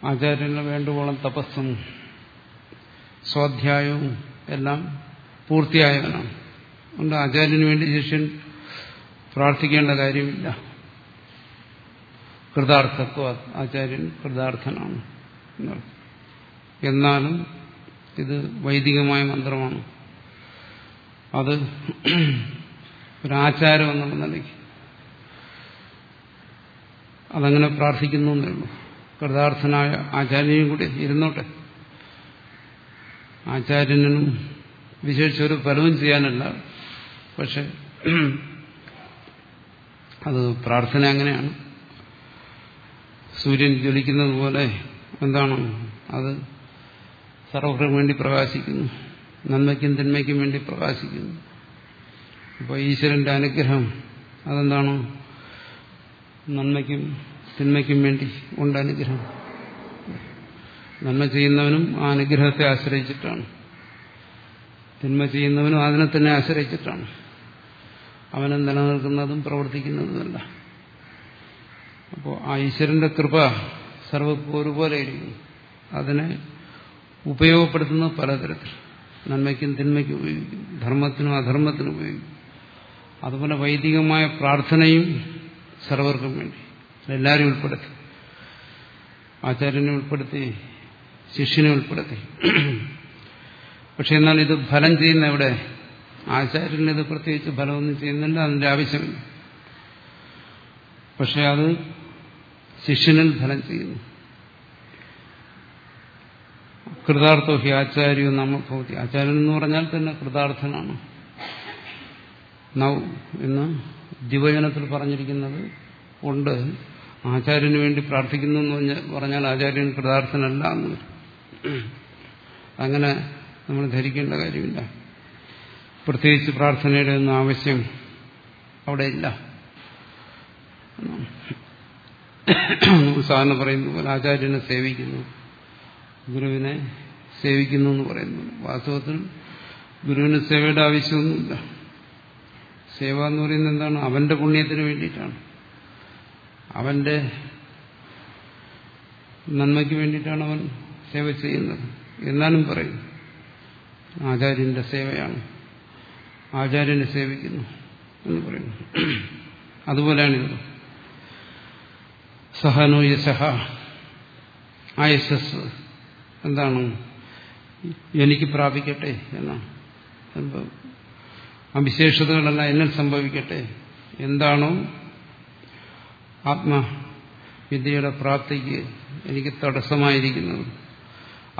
Speaker 1: ആചാര്യന് വേണ്ടുവോളം തപസ്സും സ്വാധ്യായവും എല്ലാം പൂർത്തിയായവനാണ്. അതുകൊണ്ട് ആചാര്യന് വേണ്ടി ശിഷ്യൻ പ്രാർത്ഥിക്കേണ്ട കാര്യമില്ല. കൃതാർത്ഥത്വ ആചാര്യൻ കൃതാർത്ഥനാണ്. എന്നാലും ഇത് വൈദികമായ മന്ത്രമാണ്. അത് ഒരാചാരം എന്നുള്ള നിലയ്ക്ക് അതങ്ങനെ പ്രാർത്ഥിക്കുന്നു എന്നേ ഉള്ളൂ. കൃതാർത്ഥനായ ആചാര്യനും കൂടി ഇരുന്നോട്ടെ. ആചാര്യനും വിശേഷിച്ചൊരു ഫലവും ചെയ്യാനല്ല. പക്ഷെ അത് പ്രാർത്ഥന അങ്ങനെയാണ്. സൂര്യൻ ജ്വലിക്കുന്നത് പോലെ എന്താണ്? അത് സർവർക്ക് വേണ്ടി പ്രകാശിക്കുന്നു. നന്മയ്ക്കും തിന്മയ്ക്കും വേണ്ടി പ്രകാശിക്കുന്നു. അപ്പോൾ ഈശ്വരന്റെ അനുഗ്രഹം അതെന്താണ്? നന്മയ്ക്കും തിന്മയ്ക്കും വേണ്ടി ഉണ്ട് അനുഗ്രഹം. നന്മ ചെയ്യുന്നവനും ആ അനുഗ്രഹത്തെ ആശ്രയിച്ചിട്ടാണ്. തിന്മ ചെയ്യുന്നവനും അതിനെ തന്നെ ആശ്രയിച്ചിട്ടാണ്. അവനെ നിലനിൽക്കുന്നതും പ്രവർത്തിക്കുന്നതുമല്ല. അപ്പോൾ ആ ഈശ്വരന്റെ കൃപ സർവ ഒരുപോലെ അതിനെ ഉപയോഗപ്പെടുത്തുന്നത് പലതരത്തിൽ. നന്മയ്ക്കും തിന്മയ്ക്കും ഉപയോഗിക്കും. ധർമ്മത്തിനും അധർമ്മത്തിനും ഉപയോഗിക്കും. അതുപോലെ വൈദികമായ പ്രാർത്ഥനയും സർവർക്കും വേണ്ടി. എല്ലാവരും ഉൾപ്പെടുത്തി. ആചാര്യനെ ഉൾപ്പെടുത്തി ശിഷ്യനെ ഉൾപ്പെടുത്തി. പക്ഷെ എന്നാൽ ഇത് ഫലം ചെയ്യുന്ന എവിടെ? ഇത് പ്രത്യേകിച്ച് ഫലമൊന്നും ചെയ്യുന്നില്ല അതിന്റെ ആവശ്യമില്ല. പക്ഷെ അത് ശിഷ്യനിൽ ഫലം ചെയ്യുന്നു. കൃതാർത്ഥോ ഹി ആചാര്യോ നമ്മ ഭൗതി ആചാര്യൻ എന്ന് പറഞ്ഞാൽ തന്നെ കൃതാർത്ഥനാണ്. നൗ എന്ന് ദിവചനത്തിൽ പറഞ്ഞിരിക്കുന്നത് ഉണ്ട്. ആചാര്യന് വേണ്ടി പ്രാർത്ഥിക്കുന്നു എന്ന് പറഞ്ഞാൽ ആചാര്യൻ കൃതാർത്ഥനല്ല എന്ന് അങ്ങനെ നമ്മൾ ധരിക്കേണ്ട കാര്യമില്ല. പ്രത്യേകിച്ച് പ്രാർത്ഥനയുടെ ഒന്നും ആവശ്യം അവിടെ ഇല്ല. സാധാരണ പറയുന്ന പോലെ ആചാര്യനെ സേവിക്കുന്നു. ഗുരുവിനെ സേവിക്കുന്നു എന്ന് പറയുന്നു. വാസ്തവത്തിൽ ഗുരുവിന് സേവയുടെ ആവശ്യമൊന്നുമില്ല. സേവ എന്ന് പറയുന്നത് എന്താണ്? അവന്റെ പുണ്യത്തിന് വേണ്ടിയിട്ടാണ്. അവന്റെ നന്മയ്ക്ക് വേണ്ടിയിട്ടാണ് അവൻ സേവ ചെയ്യുന്നത്. എന്നാലും പറയും ആചാര്യന്റെ സേവയാണ്. ആചാര്യനെ സേവിക്കുന്നു എന്ന് പറയുന്നു. അതുപോലെയാണിത് സഹനോയ സഹ ആ യശസ് എന്താണ്? എനിക്ക് പ്രാപിക്കട്ടെ എന്നാണ് എന്നെ എന്നിൽ സംഭവിക്കട്ടെ. എന്താണോ ആത്മവിദ്യയുടെ പ്രാപ്തിക്ക് എനിക്ക് തടസ്സമായിരിക്കുന്നത്.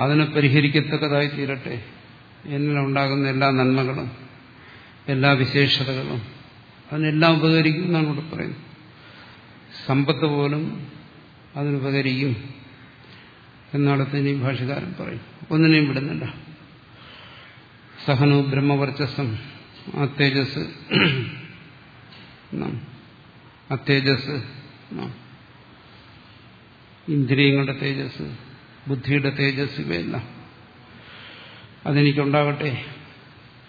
Speaker 1: അതിനെ പരിഹരിക്കത്തക്കതായി തീരട്ടെ. എന്നിലുണ്ടാകുന്ന എല്ലാ നന്മകളും എല്ലാ വിശേഷതകളും അതിനെല്ലാം ഉപകരിക്കും എന്നാണ് ഇവിടെ പറയുന്നത്. സമ്പത്ത് പോലും അതിനുപകരിക്കും. എന്നടത്ത് ഇനി ഭാഷകാരൻ പറയും. ഒന്നിനെയും വിടുന്നില്ല. സഹനു ബ്രഹ്മവർച്ചസം ആ തേജസ് ആ തേജസ് ഇന്ദ്രിയങ്ങളുടെ തേജസ് ബുദ്ധിയുടെ തേജസ് ഇവയെല്ലാം. അതെനിക്കുണ്ടാകട്ടെ.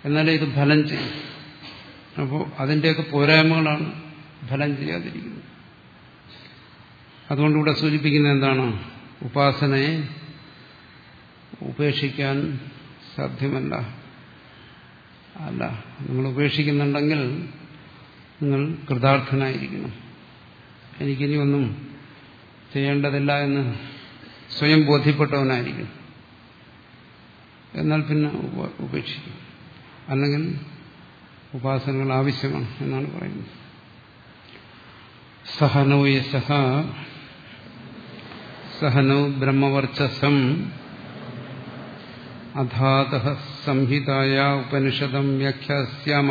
Speaker 1: എന്നാലേ ഇത് ഫലം ചെയ്യും. അപ്പോൾ അതിന്റെയൊക്കെ പോരായ്മകളാണ് ഫലം ചെയ്യാതിരിക്കുന്നത്. അതുകൊണ്ടിവിടെ സൂചിപ്പിക്കുന്നത് എന്താണ്? ഉപാസനയെ ഉപേക്ഷിക്കാൻ സാധ്യമല്ല. അല്ല നിങ്ങൾ ഉപേക്ഷിക്കുന്നുണ്ടെങ്കിൽ നിങ്ങൾ കൃതാർത്ഥനായിരിക്കണം. എനിക്കിനി ഒന്നും ചെയ്യേണ്ടതില്ല എന്ന് സ്വയം ബോധ്യപ്പെട്ടവനായിരിക്കും. എന്നാൽ പിന്നെ ഉപേക്ഷിക്കും. അല്ലെങ്കിൽ ഉപാസനകൾ ആവശ്യമാണ് എന്നാണ് പറയുന്നത്. സഹനോയ യശഹ സഹനോ ബ്രഹ്മവർച്ചസം അധാത സംഹിതായ ഉപനിഷദം വ്യാഖ്യാസ്യാമ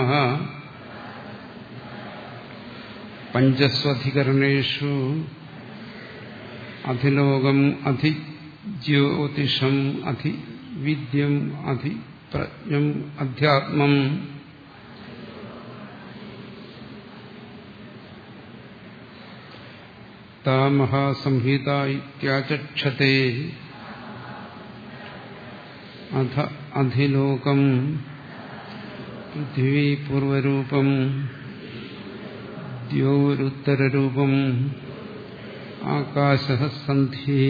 Speaker 1: പഞ്ചസ്വധികരണേഷു അധിലോകം അധിജ്യോതിഷം അധിവിദ്യം അധിപ്രജ്ഞം അധ്യാത്മം താമഹാസംഹിത ഇത്യാചക്ഷത്തെ അധ അധിലോകം പൃഥ്വീപൂർവരൂപം ദ്യോരുത്തരൂപം ആകാശ സന്ധി